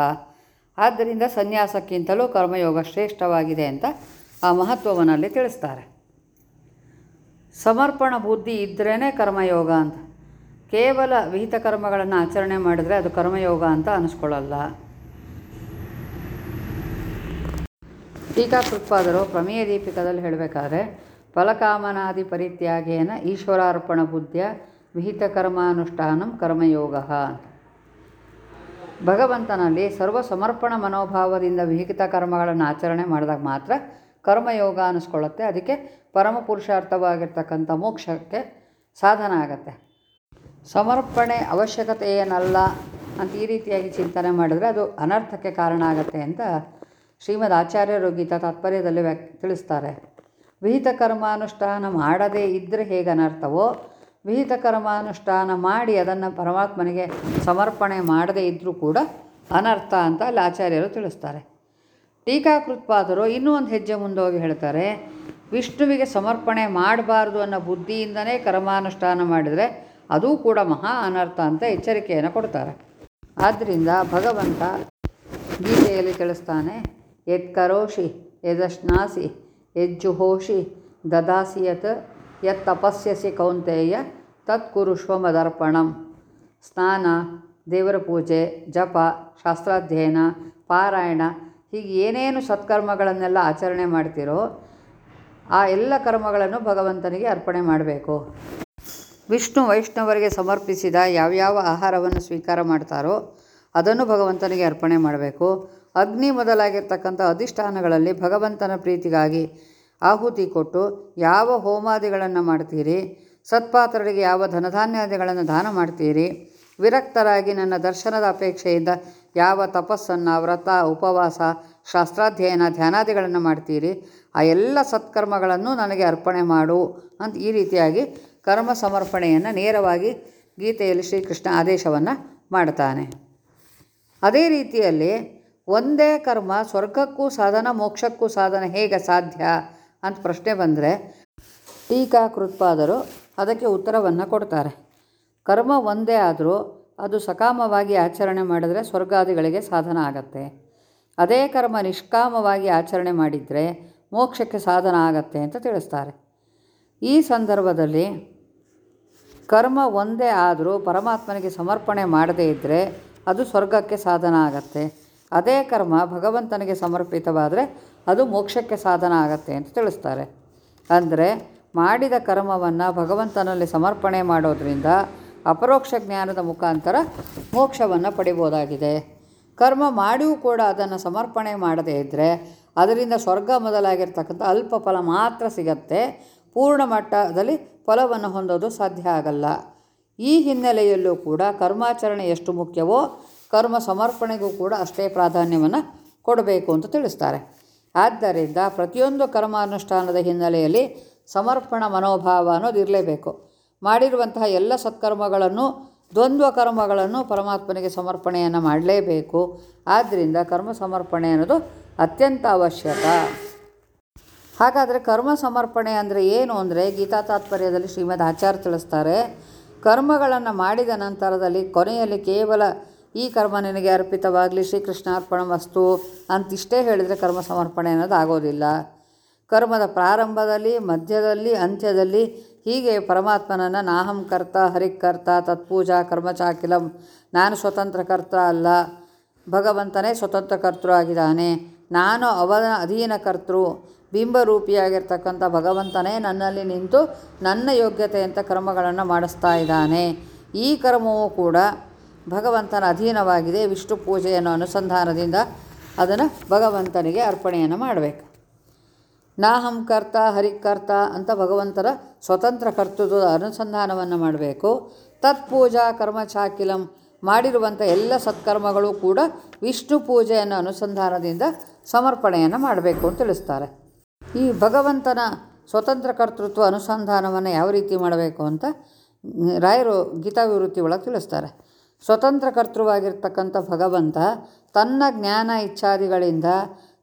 ಆದ್ದರಿಂದ ಸನ್ಯಾಸಕ್ಕಿಂತಲೂ ಕರ್ಮಯೋಗ ಶ್ರೇಷ್ಠವಾಗಿದೆ ಅಂತ ಆ ಮಹತ್ವವನ್ನಲ್ಲಿ ತಿಳಿಸ್ತಾರೆ. ಸಮರ್ಪಣ ಬುದ್ಧಿ ಇದ್ರೇ ಕರ್ಮಯೋಗ ಅಂತ. ಕೇವಲ ವಿಹಿತ ಕರ್ಮಗಳನ್ನು ಆಚರಣೆ ಮಾಡಿದರೆ ಅದು ಕರ್ಮಯೋಗ ಅಂತ ಅನಿಸ್ಕೊಳ್ಳಲ್ಲ. ಟೀಕಾಕೃತ್ಪಾದರು ಪ್ರಮೇಯ ದೀಪಿಕದಲ್ಲಿ ಹೇಳಬೇಕಾದ್ರೆ, ಫಲಕಾಮನಾದಿ ಪರಿತ್ಯಾಗೇನ ಈಶ್ವರಾರ್ಪಣ ಬುದ್ಧಿಯ ವಿಹಿತ ಕರ್ಮಾನುಷ್ಠಾನಂ ಕರ್ಮಯೋಗ ಭಗವಂತನಲ್ಲಿ ಸರ್ವ ಸಮರ್ಪಣ ಮನೋಭಾವದಿಂದ ವಿಹಿತ ಕರ್ಮಗಳನ್ನು ಆಚರಣೆ ಮಾಡಿದಾಗ ಮಾತ್ರ ಕರ್ಮಯೋಗ ಅನಿಸ್ಕೊಳ್ಳುತ್ತೆ. ಅದಕ್ಕೆ ಪರಮ ಪುರುಷಾರ್ಥವಾಗಿರ್ತಕ್ಕಂಥ ಮೋಕ್ಷಕ್ಕೆ ಸಾಧನ ಆಗತ್ತೆ. ಸಮರ್ಪಣೆ ಅವಶ್ಯಕತೆ ಏನಲ್ಲ ಅಂತ ಈ ರೀತಿಯಾಗಿ ಚಿಂತನೆ ಮಾಡಿದರೆ ಅದು ಅನರ್ಥಕ್ಕೆ ಕಾರಣ ಆಗತ್ತೆ ಅಂತ ಶ್ರೀಮದ್ ಆಚಾರ್ಯರು ಗೀತಾ ತಾತ್ಪರ್ಯದಲ್ಲಿ ವ್ಯಾಕ್, ತಿಳಿಸ್ತಾರೆ. ವಿಹಿತ ಕರ್ಮಾನುಷ್ಠಾನ ಮಾಡದೇ ಇದ್ದರೆ ಹೇಗೆ ಅನರ್ಥವೋ ವಿಹಿತ ಕರ್ಮಾನುಷ್ಠಾನ ಮಾಡಿ ಅದನ್ನು ಪರಮಾತ್ಮನಿಗೆ ಸಮರ್ಪಣೆ ಮಾಡದೇ ಇದ್ದರೂ ಕೂಡ ಅನರ್ಥ ಅಂತ ಅಲ್ಲಿ ಆಚಾರ್ಯರು ತಿಳಿಸ್ತಾರೆ. ಟೀಕಾಕೃತ್ಪಾದರು ಇನ್ನೂ ಒಂದು ಹೆಜ್ಜೆ ಮುಂದೋಗಿ ಹೇಳ್ತಾರೆ ವಿಷ್ಣುವಿಗೆ ಸಮರ್ಪಣೆ ಮಾಡಬಾರ್ದು ಅನ್ನೋ ಬುದ್ಧಿಯಿಂದನೇ ಕರ್ಮಾನುಷ್ಠಾನ ಮಾಡಿದರೆ ಅದೂ ಕೂಡ ಮಹಾ ಅನರ್ಥ ಅಂತ ಎಚ್ಚರಿಕೆಯನ್ನು ಕೊಡ್ತಾರೆ. ಆದ್ದರಿಂದ ಭಗವಂತ ಗೀತೆಯಲ್ಲಿ ತಿಳಿಸ್ತಾನೆ ಯತ್ ಕರೋಷಿ ಯದಶ್ನಾಸಿ ಯಜ್ಜುಹೋಷಿ ದದಾಸಿ ಯತ್ ತಪಸ್ಯಸಿ ಕೌಂತೆಯ, ತತ್ ಕುರುಷ್ವಮದರ್ಪಣಂ ಸ್ನಾನ, ದೇವರ ಪೂಜೆ, ಜಪ, ಶಾಸ್ತ್ರಾಧ್ಯಯನ, ಪಾರಾಯಣ, ಹೀಗೆ ಏನೇನು ಸತ್ಕರ್ಮಗಳನ್ನೆಲ್ಲ ಆಚರಣೆ ಮಾಡ್ತೀರೋ ಆ ಎಲ್ಲ ಕರ್ಮಗಳನ್ನು ಭಗವಂತನಿಗೆ ಅರ್ಪಣೆ ಮಾಡಬೇಕು. ವಿಷ್ಣು ವೈಷ್ಣವರಿಗೆ ಸಮರ್ಪಿಸಿದ ಯಾವ್ಯಾವ ಆಹಾರವನ್ನು ಸ್ವೀಕಾರ ಮಾಡ್ತಾರೋ ಅದನ್ನು ಭಗವಂತನಿಗೆ ಅರ್ಪಣೆ ಮಾಡಬೇಕು. ಅಗ್ನಿ ಮೊದಲಾಗಿರ್ತಕ್ಕಂಥ ಅಧಿಷ್ಠಾನಗಳಲ್ಲಿ ಭಗವಂತನ ಪ್ರೀತಿಗಾಗಿ ಆಹುತಿ ಕೊಟ್ಟು ಯಾವ ಹೋಮಾದಿಗಳನ್ನು ಮಾಡ್ತೀರಿ, ಸತ್ಪಾತ್ರರಿಗೆ ಯಾವ ಧನಧಾನ್ಯಾದಿಗಳನ್ನು ದಾನ ಮಾಡ್ತೀರಿ, ವಿರಕ್ತರಾಗಿ ನನ್ನ ದರ್ಶನದ ಅಪೇಕ್ಷೆಯಿಂದ ಯಾವ ತಪಸ್ಸನ್ನು ವ್ರತ, ಉಪವಾಸ, ಶಾಸ್ತ್ರಾಧ್ಯಯನ, ಧ್ಯಾನಾದಿಗಳನ್ನು ಮಾಡ್ತೀರಿ ಆ ಎಲ್ಲ ಸತ್ಕರ್ಮಗಳನ್ನು ನನಗೆ ಅರ್ಪಣೆ ಮಾಡು ಅಂತ ಈ ರೀತಿಯಾಗಿ ಕರ್ಮ ಸಮರ್ಪಣೆಯನ್ನು ನೇರವಾಗಿ ಗೀತೆಯಲ್ಲಿ ಶ್ರೀಕೃಷ್ಣ ಆದೇಶವನ್ನು ಮಾಡ್ತಾನೆ. ಅದೇ ರೀತಿಯಲ್ಲಿ ಒಂದೇ ಕರ್ಮ ಸ್ವರ್ಗಕ್ಕೂ ಸಾಧನ, ಮೋಕ್ಷಕ್ಕೂ ಸಾಧನ ಹೇಗೆ ಸಾಧ್ಯ ಅಂತ ಪ್ರಶ್ನೆ ಬಂದರೆ ಟೀಕಾಕೃತ್ಪಾದರು ಅದಕ್ಕೆ ಉತ್ತರವನ್ನು ಕೊಡ್ತಾರೆ. ಕರ್ಮ ಒಂದೇ ಆದರೂ ಅದು ಸಕಾಮವಾಗಿ ಆಚರಣೆ ಮಾಡಿದರೆ ಸ್ವರ್ಗಾದಿಗಳಿಗೆ ಸಾಧನ ಆಗತ್ತೆ. ಅದೇ ಕರ್ಮ ನಿಷ್ಕಾಮವಾಗಿ ಆಚರಣೆ ಮಾಡಿದರೆ ಮೋಕ್ಷಕ್ಕೆ ಸಾಧನ ಆಗತ್ತೆ ಅಂತ ತಿಳಿಸ್ತಾರೆ. ಈ ಸಂದರ್ಭದಲ್ಲಿ ಕರ್ಮ ಒಂದೇ ಆದರೂ ಪರಮಾತ್ಮನಿಗೆ ಸಮರ್ಪಣೆ ಮಾಡದೇ ಇದ್ದರೆ ಅದು ಸ್ವರ್ಗಕ್ಕೆ ಸಾಧನ ಆಗತ್ತೆ. ಅದೇ ಕರ್ಮ ಭಗವಂತನಿಗೆ ಸಮರ್ಪಿತವಾದರೆ ಅದು ಮೋಕ್ಷಕ್ಕೆ ಸಾಧನ ಆಗತ್ತೆ ಅಂತ ತಿಳಿಸ್ತಾರೆ. ಅಂದರೆ ಮಾಡಿದ ಕರ್ಮವನ್ನು ಭಗವಂತನಲ್ಲಿ ಸಮರ್ಪಣೆ ಮಾಡೋದರಿಂದ ಅಪರೋಕ್ಷ ಜ್ಞಾನದ ಮುಖಾಂತರ ಮೋಕ್ಷವನ್ನು ಪಡಿಬೋದಾಗಿದೆ. ಕರ್ಮ ಮಾಡಿಯೂ ಕೂಡ ಅದನ್ನು ಸಮರ್ಪಣೆ ಮಾಡದೇ ಇದ್ದರೆ ಅದರಿಂದ ಸ್ವರ್ಗ ಮೊದಲಾಗಿರ್ತಕ್ಕಂಥ ಅಲ್ಪ ಫಲ ಮಾತ್ರ ಸಿಗತ್ತೆ. ಪೂರ್ಣ ಮಟ್ಟದಲ್ಲಿ ಫಲವನ್ನು ಹೊಂದೋದು ಸಾಧ್ಯ ಆಗಲ್ಲ. ಈ ಹಿನ್ನೆಲೆಯಲ್ಲೂ ಕೂಡ ಕರ್ಮಾಚರಣೆ ಎಷ್ಟು ಮುಖ್ಯವೋ, ಕರ್ಮ ಸಮರ್ಪಣೆಗೂ ಕೂಡ ಅಷ್ಟೇ ಪ್ರಾಧಾನ್ಯವನ್ನು ಕೊಡಬೇಕು ಅಂತ ತಿಳಿಸ್ತಾರೆ. ಆದ್ದರಿಂದ ಪ್ರತಿಯೊಂದು ಕರ್ಮಾನುಷ್ಠಾನದ ಹಿನ್ನೆಲೆಯಲ್ಲಿ ಸಮರ್ಪಣ ಮನೋಭಾವ ಅನ್ನೋದು ಇರಲೇಬೇಕು. ಮಾಡಿರುವಂತಹ ಎಲ್ಲ ಸತ್ಕರ್ಮಗಳನ್ನು ದ್ವಂದ್ವ ಕರ್ಮಗಳನ್ನು ಪರಮಾತ್ಮನಿಗೆ ಸಮರ್ಪಣೆಯನ್ನು ಮಾಡಲೇಬೇಕು. ಆದ್ದರಿಂದ ಕರ್ಮ ಸಮರ್ಪಣೆ ಅನ್ನೋದು ಅತ್ಯಂತ ಅವಶ್ಯಕ. ಹಾಗಾದರೆ ಕರ್ಮ ಸಮರ್ಪಣೆ ಅಂದರೆ ಏನು ಅಂದರೆ ಗೀತಾ ತಾತ್ಪರ್ಯದಲ್ಲಿ ಶ್ರೀಮದ್ ಆಚಾರ್ಯ ತಿಳಿಸ್ತಾರೆ, ಕರ್ಮಗಳನ್ನು ಮಾಡಿದ ನಂತರದಲ್ಲಿ ಕೊನೆಯಲ್ಲಿ ಕೇವಲ ಈ ಕರ್ಮ ನಿನಗೆ ಅರ್ಪಿತವಾಗಲಿ, ಶ್ರೀಕೃಷ್ಣಾರ್ಪಣ ವಸ್ತು ಅಂತಿಷ್ಟೇ ಹೇಳಿದರೆ ಕರ್ಮ ಸಮರ್ಪಣೆ ಅನ್ನೋದು ಆಗೋದಿಲ್ಲ. ಕರ್ಮದ ಪ್ರಾರಂಭದಲ್ಲಿ, ಮಧ್ಯದಲ್ಲಿ, ಅಂತ್ಯದಲ್ಲಿ ಹೀಗೆ ಪರಮಾತ್ಮನನ್ನು ನಾಹಂ ಕರ್ತ ಹರಿಕರ್ತ ತತ್ಪೂಜಾ ಕರ್ಮಚಾಕಿಲಂ ನಾನು ಸ್ವತಂತ್ರ ಕರ್ತ ಅಲ್ಲ, ಭಗವಂತನೇ ಸ್ವತಂತ್ರ ಕರ್ತೃ ಆಗಿದ್ದಾನೆ, ನಾನು ಅವನ ಅಧೀನ ಕರ್ತೃ ಬಿಂಬರೂಪಿಯಾಗಿರ್ತಕ್ಕಂಥ ಭಗವಂತನೇ ನನ್ನಲ್ಲಿ ನಿಂತು ನನ್ನ ಯೋಗ್ಯತೆಯಂಥ ಕರ್ಮಗಳನ್ನು ಮಾಡಿಸ್ತಾ ಇದ್ದಾನೆ. ಈ ಕರ್ಮವೂ ಕೂಡ ಭಗವಂತನ ಅಧೀನವಾಗಿದೆ, ವಿಷ್ಣು ಪೂಜೆಯನ್ನು ಅನುಸಂಧಾನದಿಂದ ಅದನ್ನು ಭಗವಂತನಿಗೆ ಅರ್ಪಣೆಯನ್ನು ಮಾಡಬೇಕು. ನಾಹಂ ಕರ್ತ ಹರಿಕರ್ತ ಅಂತ ಭಗವಂತನ ಸ್ವತಂತ್ರ ಕರ್ತೃತ್ವದ ಅನುಸಂಧಾನವನ್ನು ಮಾಡಬೇಕು. ತತ್ಪೂಜಾ ಕರ್ಮಚಾಕಿಲಂ ಮಾಡಿರುವಂಥ ಎಲ್ಲ ಸತ್ಕರ್ಮಗಳು ಕೂಡ ವಿಷ್ಣು ಪೂಜೆಯನ್ನು ಅನುಸಂಧಾನದಿಂದ ಸಮರ್ಪಣೆಯನ್ನು ಮಾಡಬೇಕು ಅಂತ ತಿಳಿಸ್ತಾರೆ. ಈ ಭಗವಂತನ ಸ್ವತಂತ್ರ ಕರ್ತೃತ್ವ ಅನುಸಂಧಾನವನ್ನು ಯಾವ ರೀತಿ ಮಾಡಬೇಕು ಅಂತ ರಾಯರು ಗೀತಾವಿವೃತ್ತಿ ಒಳಗೆ ತಿಳಿಸ್ತಾರೆ. ಸ್ವತಂತ್ರ ಕರ್ತೃವಾಗಿರ್ತಕ್ಕಂಥ ಭಗವಂತ ತನ್ನ ಜ್ಞಾನ ಇಚ್ಛಾದಿಗಳಿಂದ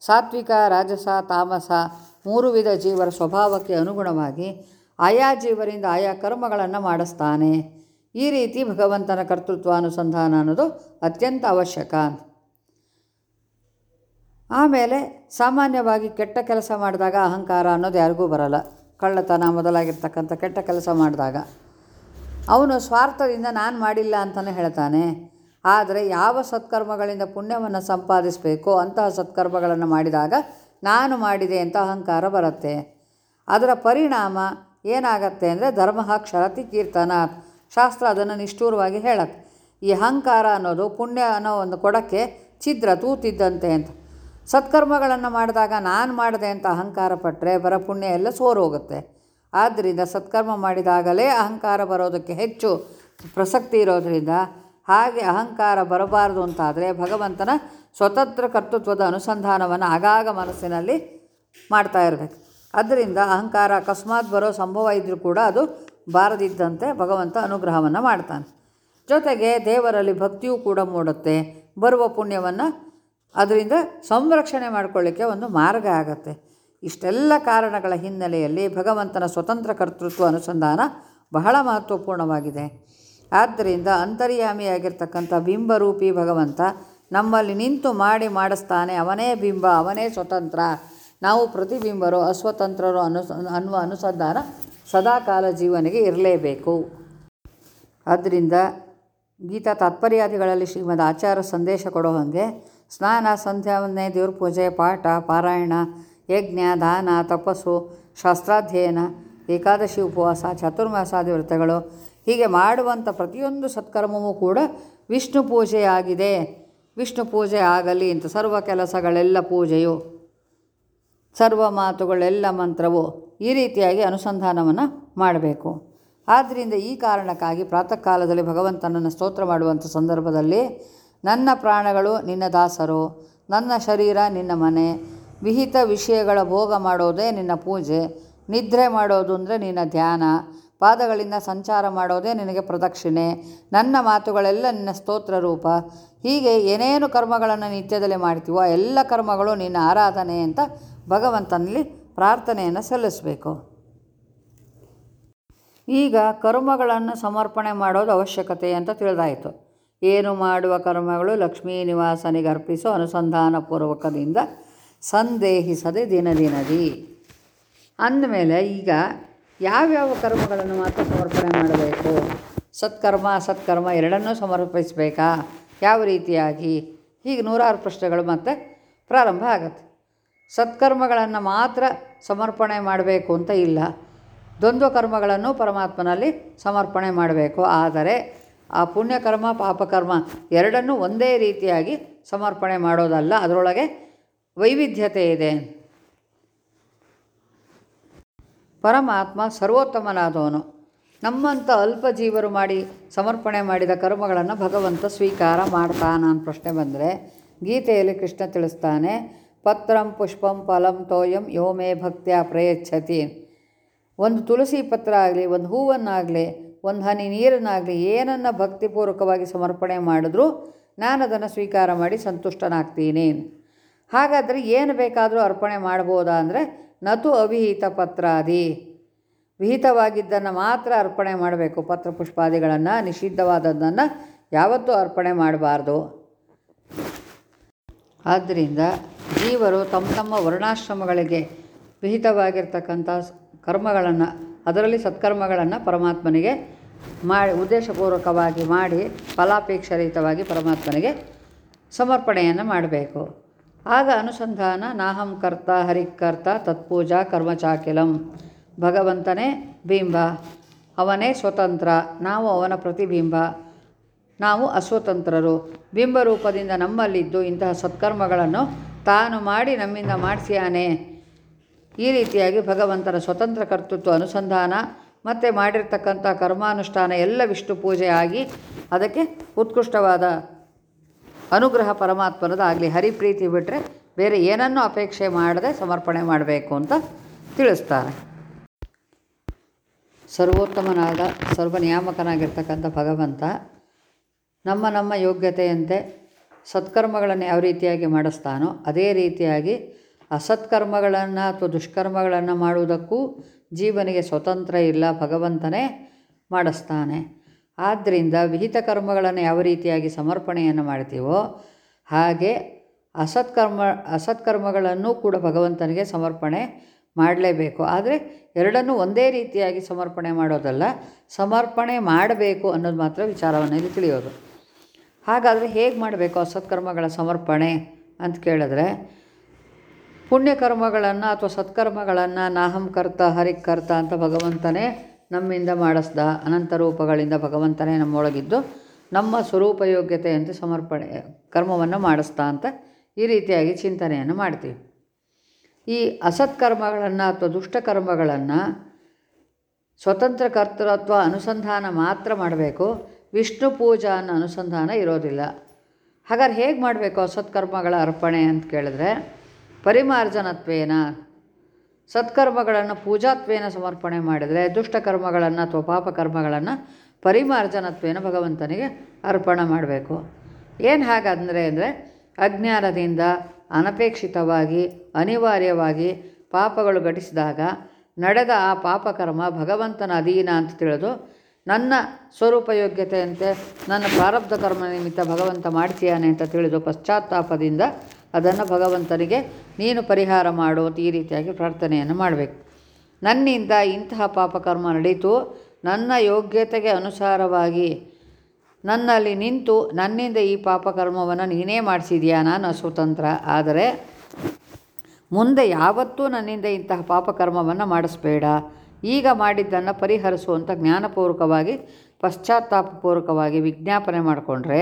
ಸಾತ್ವಿಕ, ರಾಜಸ, ತಾಮಸ ಮೂರು ವಿಧ ಜೀವರ ಸ್ವಭಾವಕ್ಕೆ ಅನುಗುಣವಾಗಿ ಆಯಾ ಜೀವರಿಂದ ಆಯಾ ಕರ್ಮಗಳನ್ನು ಮಾಡಿಸ್ತಾನೆ. ಈ ರೀತಿ ಭಗವಂತನ ಕರ್ತೃತ್ವ ಅನುಸಂಧಾನ ಅನ್ನೋದು ಅತ್ಯಂತ ಅವಶ್ಯಕ. ಆಮೇಲೆ ಸಾಮಾನ್ಯವಾಗಿ ಕೆಟ್ಟ ಕೆಲಸ ಮಾಡಿದಾಗ ಅಹಂಕಾರ ಅನ್ನೋದು ಯಾರಿಗೂ ಬರಲ್ಲ. ಕಳ್ಳತನ ಮೊದಲಾಗಿರ್ತಕ್ಕಂಥ ಕೆಟ್ಟ ಕೆಲಸ ಮಾಡಿದಾಗ. ಅವನು ಸ್ವಾರ್ಥದಿಂದ ನಾನು ಮಾಡಿಲ್ಲ ಅಂತಲೇ ಹೇಳ್ತಾನೆ. ಆದರೆ ಯಾವ ಸತ್ಕರ್ಮಗಳಿಂದ ಪುಣ್ಯವನ್ನು ಸಂಪಾದಿಸಬೇಕೋ ಅಂತಹ ಸತ್ಕರ್ಮಗಳನ್ನು ಮಾಡಿದಾಗ ನಾನು ಮಾಡಿದೆ ಅಂತ ಅಹಂಕಾರ ಬರುತ್ತೆ. ಅದರ ಪರಿಣಾಮ ಏನಾಗತ್ತೆ ಅಂದರೆ ಧರ್ಮ ಕ್ಷರತಿ ಕೀರ್ತನ ಶಾಸ್ತ್ರ ಅದನ್ನು ನಿಷ್ಠೂರವಾಗಿ ಹೇಳತ್ತೆ. ಈ ಅಹಂಕಾರ ಅನ್ನೋದು ಪುಣ್ಯ ಅನ್ನೋ ಒಂದು ಕೊಡಕ್ಕೆ ಛಿದ್ರ ತೂತಿದ್ದಂತೆ ಅಂತ. ಸತ್ಕರ್ಮಗಳನ್ನು ಮಾಡಿದಾಗ ನಾನು ಮಾಡಿದೆ ಅಂತ ಅಹಂಕಾರ ಪಟ್ಟರೆ ಬರ ಪುಣ್ಯ ಎಲ್ಲ ಸೋರೋಗುತ್ತೆ. ಆದ್ದರಿಂದ ಸತ್ಕರ್ಮ ಮಾಡಿದಾಗಲೇ ಅಹಂಕಾರ ಬರೋದಕ್ಕೆ ಹೆಚ್ಚು ಪ್ರಸಕ್ತಿ ಇರೋದರಿಂದ ಹಾಗೆ ಅಹಂಕಾರ ಬರಬಾರದು ಅಂತಾದರೆ ಭಗವಂತನ ಸ್ವತಂತ್ರ ಕರ್ತೃತ್ವದ ಅನುಸಂಧಾನವನ್ನು ಆಗಾಗ ಮನಸ್ಸಿನಲ್ಲಿ ಮಾಡ್ತಾ ಇರಬೇಕು. ಅದರಿಂದ ಅಹಂಕಾರ ಅಕಸ್ಮಾತ್ ಬರೋ ಸಂಭವ ಇದ್ದರೂ ಕೂಡ ಅದು ಬಾರದಿದ್ದಂತೆ ಭಗವಂತ ಅನುಗ್ರಹವನ್ನು ಮಾಡ್ತಾನೆ. ಜೊತೆಗೆ ದೇವರಲ್ಲಿ ಭಕ್ತಿಯೂ ಕೂಡ ಮೂಡುತ್ತೆ. ಬರುವ ಪುಣ್ಯವನ್ನು ಅದರಿಂದ ಸಂರಕ್ಷಣೆ ಮಾಡಿಕೊಳ್ಳಿಕ್ಕೆ ಒಂದು ಮಾರ್ಗ ಆಗತ್ತೆ. ಇಷ್ಟೆಲ್ಲ ಕಾರಣಗಳ ಹಿನ್ನೆಲೆಯಲ್ಲಿ ಭಗವಂತನ ಸ್ವತಂತ್ರ ಕರ್ತೃತ್ವ ಅನುಸಂಧಾನ ಬಹಳ ಮಹತ್ವಪೂರ್ಣವಾಗಿದೆ. ಆದ್ದರಿಂದ ಅಂತರ್ಯಾಮಿಯಾಗಿರ್ತಕ್ಕಂಥ ಬಿಂಬರೂಪಿ ಭಗವಂತ ನಮ್ಮಲ್ಲಿ ನಿಂತು ಮಾಡಿ ಮಾಡಿಸ್ತಾನೆ. ಅವನೇ ಬಿಂಬ, ಅವನೇ ಸ್ವತಂತ್ರ. ನಾವು ಪ್ರತಿಬಿಂಬರು, ಅಸ್ವತಂತ್ರರು ಅನು, ಅನ್ನುವ ಅನುಸಂಧಾನ ಸದಾಕಾಲ ಜೀವನಿಗೆ ಇರಲೇಬೇಕು. ಆದ್ದರಿಂದ ಗೀತಾ ತಾತ್ಪರ್ಯಾದಿಗಳಲ್ಲಿ ಶ್ರೀಮದ್ ಆಚಾರ ಸಂದೇಶ ಕೊಡೋ ಹಾಗೆ ಸ್ನಾನ ಸಂಧ್ಯಾವಂದನೆ ದೇವ್ರ ಪೂಜೆ, ಪಾಠ, ಪಾರಾಯಣ, ಯಜ್ಞ, ದಾನ, ತಪಸ್ಸು, ಶಾಸ್ತ್ರಾಧ್ಯಯನ, ಏಕಾದಶಿ ಉಪವಾಸ, ಚತುರ್ಮಾಸಾದಿ ವ್ರತಗಳು ಹೀಗೆ ಮಾಡುವಂಥ ಪ್ರತಿಯೊಂದು ಸತ್ಕರ್ಮವೂ ಕೂಡ ವಿಷ್ಣು ಪೂಜೆಯಾಗಿದೆ ವಿಷ್ಣು ಪೂಜೆ ಆಗಲಿ ಅಂತ ಸರ್ವ ಕೆಲಸಗಳೆಲ್ಲ ಪೂಜೆಯು. ಸರ್ವ ಮಾತುಗಳೆಲ್ಲ ಮಂತ್ರವು ಈ ರೀತಿಯಾಗಿ ಅನುಸಂಧಾನವನ್ನು ಮಾಡಬೇಕು. ಆದ್ದರಿಂದ ಈ ಕಾರಣಕ್ಕಾಗಿ ಪ್ರಾತಃ ಕಾಲದಲ್ಲಿ ಭಗವಂತನನ್ನು ಸ್ತೋತ್ರ ಮಾಡುವಂಥ ಸಂದರ್ಭದಲ್ಲಿ ನನ್ನ ಪ್ರಾಣಗಳು ನಿನ್ನ ದಾಸರು, ನನ್ನ ಶರೀರ ನಿನ್ನ ಮನೆ, ವಿಹಿತ ವಿಷಯಗಳ ಭೋಗ ಮಾಡೋದೇ ನಿನ್ನ ಪೂಜೆ, ನಿದ್ರೆ ಮಾಡೋದು ಅಂದರೆ ನಿನ್ನ ಧ್ಯಾನ ಪಾದಗಳಿಂದ ಸಂಚಾರ ಮಾಡೋದೇ ನಿನಗೆ ಪ್ರದಕ್ಷಿಣೆ. ನನ್ನ ಮಾತುಗಳೆಲ್ಲ ನಿನ್ನ ಸ್ತೋತ್ರ ರೂಪ. ಹೀಗೆ ಏನೇನು ಕರ್ಮಗಳನ್ನು ನಿತ್ಯದಲ್ಲಿ ಮಾಡ್ತೀವೋ ಎಲ್ಲ ಕರ್ಮಗಳು ನಿನ್ನ ಆರಾಧನೆ ಅಂತ ಭಗವಂತನಲ್ಲಿ ಪ್ರಾರ್ಥನೆಯನ್ನು ಸಲ್ಲಿಸಬೇಕು. ಈಗ ಕರ್ಮಗಳನ್ನು ಸಮರ್ಪಣೆ ಮಾಡೋದು ಅವಶ್ಯಕತೆ ಅಂತ ತಿಳಿದಾಯಿತು. ಏನು ಮಾಡುವ ಕರ್ಮಗಳು ಲಕ್ಷ್ಮೀ ನಿವಾಸನಿಗೆ ಅರ್ಪಿಸೋ ಅನುಸಂಧಾನಪೂರ್ವಕದಿಂದ ಸಂದೇಹಿಸದೆ ದಿನ ದಿನದಿ. ಅಂದಮೇಲೆ ಈಗ ಯಾವ್ಯಾವ ಕರ್ಮಗಳನ್ನು ಮಾತ್ರ ಸಮರ್ಪಣೆ ಮಾಡಬೇಕು? ಸತ್ಕರ್ಮ ಅಸತ್ಕರ್ಮ ಎರಡನ್ನೂ ಸಮರ್ಪಿಸಬೇಕಾ? ಯಾವ ರೀತಿಯಾಗಿ? ಹೀಗೆ ನೂರಾರು ಪ್ರಶ್ನೆಗಳು ಮತ್ತೆ ಪ್ರಾರಂಭ ಆಗುತ್ತೆ. ಸತ್ಕರ್ಮಗಳನ್ನು ಮಾತ್ರ ಸಮರ್ಪಣೆ ಮಾಡಬೇಕು ಅಂತ ಇಲ್ಲ. ದ್ವಂದ್ವ ಕರ್ಮಗಳನ್ನು ಪರಮಾತ್ಮನಲ್ಲಿ ಸಮರ್ಪಣೆ ಮಾಡಬೇಕು. ಆದರೆ ಆ ಪುಣ್ಯಕರ್ಮ, ಪಾಪಕರ್ಮ ಎರಡನ್ನೂ ಒಂದೇ ರೀತಿಯಾಗಿ ಸಮರ್ಪಣೆ ಮಾಡೋದಲ್ಲ. ಅದರೊಳಗೆ ವೈವಿಧ್ಯತೆ ಇದೆ. ಪರಮಾತ್ಮ ಸರ್ವೋತ್ತಮನಾದವನು. ನಮ್ಮಂಥ ಅಲ್ಪ ಜೀವರು ಮಾಡಿ ಸಮರ್ಪಣೆ ಮಾಡಿದ ಕರ್ಮಗಳನ್ನು ಭಗವಂತ ಸ್ವೀಕಾರ ಮಾಡ್ತಾನ ಅಂತ ಪ್ರಶ್ನೆ ಬಂದರೆ, ಗೀತೆಯಲ್ಲಿ ಕೃಷ್ಣ ತಿಳಿಸ್ತಾನೆ, ಪತ್ರಂ ಪುಷ್ಪಂ ಫಲಂ ತೋಯಂ ಯೋ ಮೇ ಭಕ್ತಿಯ ಪ್ರಯಚ್ಛತಿ. ಒಂದು ತುಳಸಿ ಪತ್ರ ಆಗಲಿ, ಒಂದು ಹೂವನ್ನಾಗಲಿ, ಒಂದು ಹನಿ ನೀರನ್ನಾಗಲಿ ಏನನ್ನು ಭಕ್ತಿಪೂರ್ವಕವಾಗಿ ಸಮರ್ಪಣೆ ಮಾಡಿದ್ರೂ ನಾನು ಅದನ್ನು ಸ್ವೀಕಾರ ಮಾಡಿ ಸಂತುಷ್ಟನಾಗ್ತೀನಿ. ಹಾಗಾದರೆ ಏನು ಬೇಕಾದರೂ ಅರ್ಪಣೆ ಮಾಡ್ಬೋದಾ ಅಂದರೆ ನತು ಅವಿಹಿತ ಪತ್ರಾದಿ. ವಿಹಿತವಾಗಿದ್ದನ್ನು ಮಾತ್ರ ಅರ್ಪಣೆ ಮಾಡಬೇಕು ಪತ್ರ ಪುಷ್ಪಾದಿಗಳನ್ನು, ನಿಷಿದ್ಧವಾದದ್ದನ್ನು ಯಾವತ್ತೂ ಅರ್ಪಣೆ ಮಾಡಬಾರ್ದು. ಆದ್ದರಿಂದ ಜೀವರು ತಮ್ಮ ತಮ್ಮ ವರ್ಣಾಶ್ರಮಗಳಿಗೆ ವಿಹಿತವಾಗಿರ್ತಕ್ಕಂಥ ಕರ್ಮಗಳನ್ನು, ಅದರಲ್ಲಿ ಸತ್ಕರ್ಮಗಳನ್ನು ಪರಮಾತ್ಮನಿಗೆ ಮಾಡಿ, ಉದ್ದೇಶಪೂರ್ವಕವಾಗಿ ಮಾಡಿ ಫಲಾಪೇಕ್ಷರಹಿತವಾಗಿ ಪರಮಾತ್ಮನಿಗೆ ಸಮರ್ಪಣೆಯನ್ನು ಮಾಡಬೇಕು. ಆಗ ಅನುಸಂಧಾನ ನಾಹಂ ಕರ್ತ ಹರಿಕರ್ತ ತತ್ಪೂಜಾ ಕರ್ಮಚಾಕಿಲಂ ಭಗವಂತನೇ ಬಿಂಬ, ಅವನೇ ಸ್ವತಂತ್ರ, ನಾವು ಅವನ ಪ್ರತಿಬಿಂಬ, ನಾವು ಅಸ್ವತಂತ್ರರು. ಬಿಂಬರೂಪದಿಂದ ನಮ್ಮಲ್ಲಿದ್ದು ಇಂತಹ ಸತ್ಕರ್ಮಗಳನ್ನು ತಾನು ಮಾಡಿ ನಮ್ಮಿಂದ ಮಾಡಿಸ್ಯಾನೆ. ಈ ರೀತಿಯಾಗಿ ಭಗವಂತನ ಸ್ವತಂತ್ರ ಕರ್ತೃತ್ವ ಅನುಸಂಧಾನ ಮತ್ತು ಮಾಡಿರ್ತಕ್ಕಂಥ ಕರ್ಮಾನುಷ್ಠಾನ ಎಲ್ಲ ವಿಷ್ಣು ಪೂಜೆ ಆಗಿ ಅದಕ್ಕೆ ಉತ್ಕೃಷ್ಟವಾದ ಅನುಗ್ರಹ ಪರಮಾತ್ಮನದಾಗಲಿ ಹರಿಪ್ರೀತಿ ಬಿಟ್ಟರೆ ಬೇರೆ ಏನನ್ನೂ ಅಪೇಕ್ಷೆ ಮಾಡದೆ ಸಮರ್ಪಣೆ ಮಾಡಬೇಕು ಅಂತ ತಿಳಿಸ್ತಾರೆ. ಸರ್ವೋತ್ತಮನಾದ, ಸರ್ವನಿಯಾಮಕನಾಗಿರ್ತಕ್ಕಂಥ ಭಗವಂತ ನಮ್ಮ ನಮ್ಮ ಯೋಗ್ಯತೆಯಂತೆ ಸತ್ಕರ್ಮಗಳನ್ನು ಯಾವ ರೀತಿಯಾಗಿ ಮಾಡಿಸ್ತಾನೋ ಅದೇ ರೀತಿಯಾಗಿ ಅಸತ್ಕರ್ಮಗಳನ್ನು ಅಥವಾ ದುಷ್ಕರ್ಮಗಳನ್ನು ಮಾಡುವುದಕ್ಕೂ ಜೀವನಿಗೆ ಸ್ವತಂತ್ರ ಇಲ್ಲ, ಭಗವಂತನೇ ಮಾಡಿಸ್ತಾನೆ. ಆದ್ದರಿಂದ ವಿಹಿತ ಕರ್ಮಗಳನ್ನು ಯಾವ ರೀತಿಯಾಗಿ ಸಮರ್ಪಣೆಯನ್ನು ಮಾಡ್ತೀವೋ ಹಾಗೆ ಅಸತ್ಕರ್ಮ, ಅಸತ್ಕರ್ಮಗಳನ್ನು ಕೂಡ ಭಗವಂತನಿಗೆ ಸಮರ್ಪಣೆ ಮಾಡಲೇಬೇಕು. ಆದರೆ ಎರಡನ್ನೂ ಒಂದೇ ರೀತಿಯಾಗಿ ಸಮರ್ಪಣೆ ಮಾಡೋದಲ್ಲ, ಸಮರ್ಪಣೆ ಮಾಡಬೇಕು ಅನ್ನೋದು ಮಾತ್ರ ವಿಚಾರವನ್ನು ಇಲ್ಲಿ ತಿಳಿಯೋದು. ಹಾಗಾದರೆ ಹೇಗೆ ಮಾಡಬೇಕು ಅಸತ್ಕರ್ಮಗಳ ಸಮರ್ಪಣೆ ಅಂತ ಕೇಳಿದ್ರೆ, ಪುಣ್ಯಕರ್ಮಗಳನ್ನು ಅಥವಾ ಸತ್ಕರ್ಮಗಳನ್ನು ನಾಹಂ ಕರ್ತ ಹರಿಕರ್ತ ಅಂತ ಭಗವಂತನೇ ನಮ್ಮಿಂದ ಮಾಡಿಸ್ದ ಅನಂತ ರೂಪಗಳಿಂದ ಭಗವಂತನೇ ನಮ್ಮೊಳಗಿದ್ದು ನಮ್ಮ ಸ್ವರೂಪ ಯೋಗ್ಯತೆಯಂತೆ ಸಮರ್ಪಣೆ, ಕರ್ಮವನ್ನು ಮಾಡಿಸ್ತಾ ಅಂತ ಈ ರೀತಿಯಾಗಿ ಚಿಂತನೆಯನ್ನು ಮಾಡ್ತೀವಿ. ಈ ಅಸತ್ಕರ್ಮಗಳನ್ನು ಅಥವಾ ದುಷ್ಟಕರ್ಮಗಳನ್ನು ಸ್ವತಂತ್ರ ಕರ್ತೃತ್ವ ಅನುಸಂಧಾನ ಮಾತ್ರ ಮಾಡಬೇಕು. ವಿಷ್ಣು ಪೂಜಾ ಅನ್ನೋ ಅನುಸಂಧಾನ ಇರೋದಿಲ್ಲ. ಹಾಗಾದ್ರೆ ಹೇಗೆ ಮಾಡಬೇಕು ಅಸತ್ಕರ್ಮಗಳ ಅರ್ಪಣೆ ಅಂತ ಕೇಳಿದ್ರೆ, ಪರಿಮಾರ್ಜನತ್ವೇನ ಸತ್ಕರ್ಮಗಳನ್ನು ಪೂಜಾತ್ವೇನ ಸಮರ್ಪಣೆ ಮಾಡಿದರೆ, ದುಷ್ಟಕರ್ಮಗಳನ್ನು ಅಥವಾ ಪಾಪಕರ್ಮಗಳನ್ನು ಪರಿಮಾರ್ಜನತ್ವೇನ ಭಗವಂತನಿಗೆ ಅರ್ಪಣೆ ಮಾಡಬೇಕು. ಏನು ಹಾಗಂದರೆ ಅಂದರೆ, ಅಜ್ಞಾನದಿಂದ ಅನಪೇಕ್ಷಿತವಾಗಿ, ಅನಿವಾರ್ಯವಾಗಿ ಪಾಪಗಳು ಘಟಿಸಿದಾಗ ನಡೆದ ಆ ಪಾಪಕರ್ಮ ಭಗವಂತನ ಅಧೀನ ಅಂತ ತಿಳಿದು, ನನ್ನ ಸ್ವರೂಪ ಯೋಗ್ಯತೆಯಂತೆ ನನ್ನ ಪ್ರಾರಬ್ಧ ಕರ್ಮ ನಿಮಿತ್ತ ಭಗವಂತ ಮಾಡ್ತೀಯಾನೆ ಅಂತ ತಿಳಿದು ಪಶ್ಚಾತ್ತಾಪದಿಂದ ಅದನ್ನು ಭಗವಂತನಿಗೆ, ನೀನು ಪರಿಹಾರ ಮಾಡು ಈ ರೀತಿಯಾಗಿ ಪ್ರಾರ್ಥನೆಯನ್ನು ಮಾಡಬೇಕು. ನನ್ನಿಂದ ಇಂತಹ ಪಾಪಕರ್ಮ ನಡೀತು, ನನ್ನ ಯೋಗ್ಯತೆಗೆ ಅನುಸಾರವಾಗಿ ನನ್ನಲ್ಲಿ ನಿಂತು ನನ್ನಿಂದ ಈ ಪಾಪಕರ್ಮವನ್ನು ನೀನೇ ಮಾಡಿಸಿದೆಯಾ? ನಾನು ಸ್ವತಂತ್ರ ಆದರೆ ಮುಂದೆ ಯಾವತ್ತೂ ನನ್ನಿಂದ ಇಂತಹ ಪಾಪಕರ್ಮವನ್ನು ಮಾಡಿಸ್ಬೇಡ. ಈಗ ಮಾಡಿದ್ದನ್ನು ಪರಿಹರಿಸುವಂಥ ಜ್ಞಾನಪೂರ್ವಕವಾಗಿ, ಪಶ್ಚಾತ್ತಾಪಪೂರ್ವಕವಾಗಿ ವಿಜ್ಞಾಪನೆ ಮಾಡಿಕೊಂಡ್ರೆ,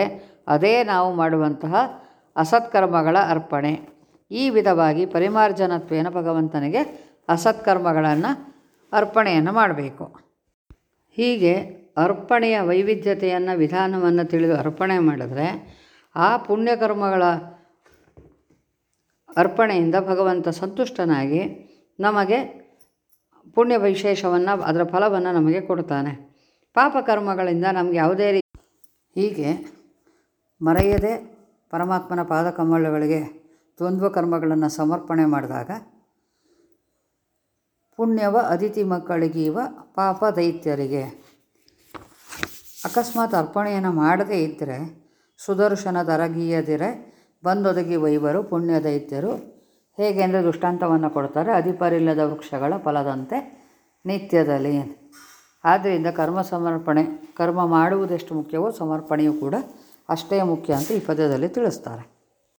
ಅದೇ ನಾವು ಮಾಡುವಂತಹ ಅಸತ್ಕರ್ಮಗಳ ಅರ್ಪಣೆ. ಈ ವಿಧವಾಗಿ ಪರಿಮಾರ್ಜನತ್ವೇನ ಭಗವಂತನಿಗೆ ಅಸತ್ಕರ್ಮಗಳನ್ನು, ಅರ್ಪಣೆಯನ್ನು ಮಾಡಬೇಕು. ಹೀಗೆ ಅರ್ಪಣೆಯ ವೈವಿಧ್ಯತೆಯನ್ನು, ವಿಧಾನವನ್ನು ತಿಳಿದು ಅರ್ಪಣೆ ಮಾಡಿದ್ರೆ ಆ ಪುಣ್ಯಕರ್ಮಗಳ ಅರ್ಪಣೆಯಿಂದ ಭಗವಂತ ಸಂತುಷ್ಟನಾಗಿ ನಮಗೆ ಪುಣ್ಯ ವಿಶೇಷವನ್ನು, ಅದರ ಫಲವನ್ನು ನಮಗೆ ಕೊಡ್ತಾನೆ. ಪಾಪಕರ್ಮಗಳಿಂದ ನಮಗೆ ಯಾವುದೇ ರೀತಿ ಹೀಗೆ ಮರೆಯದೆ ಪರಮಾತ್ಮನ ಪಾದಕಮಲಗಳಿಗೆ ದ್ವಂದ್ವ ಕರ್ಮಗಳನ್ನು ಸಮರ್ಪಣೆ ಮಾಡಿದಾಗ ಪುಣ್ಯವ ಅದಿತಿ ಮಕ್ಕಳಿಗೀವ ಪಾಪ ದೈತ್ಯರಿಗೆ. ಅಕಸ್ಮಾತ್ ಅರ್ಪಣೆಯನ್ನು ಮಾಡದೇ ಇದ್ದರೆ ಸುದರ್ಶನ ದರಗೀಯದಿರೆ ಬಂದೊದಗಿ ವೈವರು ಪುಣ್ಯ ದೈತ್ಯರು. ಹೇಗೆ ಅಂದರೆ ದುಷ್ಟಾಂತವನ್ನು ಕೊಡ್ತಾರೆ ಅಧಿಪರಿಲ್ಲದ ವೃಕ್ಷಗಳ ಫಲದಂತೆ ನಿತ್ಯದಲ್ಲಿ. ಆದ್ದರಿಂದ ಕರ್ಮ ಸಮರ್ಪಣೆ, ಕರ್ಮ ಮಾಡುವುದೆಷ್ಟು ಮುಖ್ಯವೋ ಸಮರ್ಪಣೆಯೂ ಕೂಡ ಅಷ್ಟೇ ಮುಖ್ಯ ಅಂತ ಈ ಪದ್ಯದಲ್ಲಿ ತಿಳಿಸ್ತಾರೆ.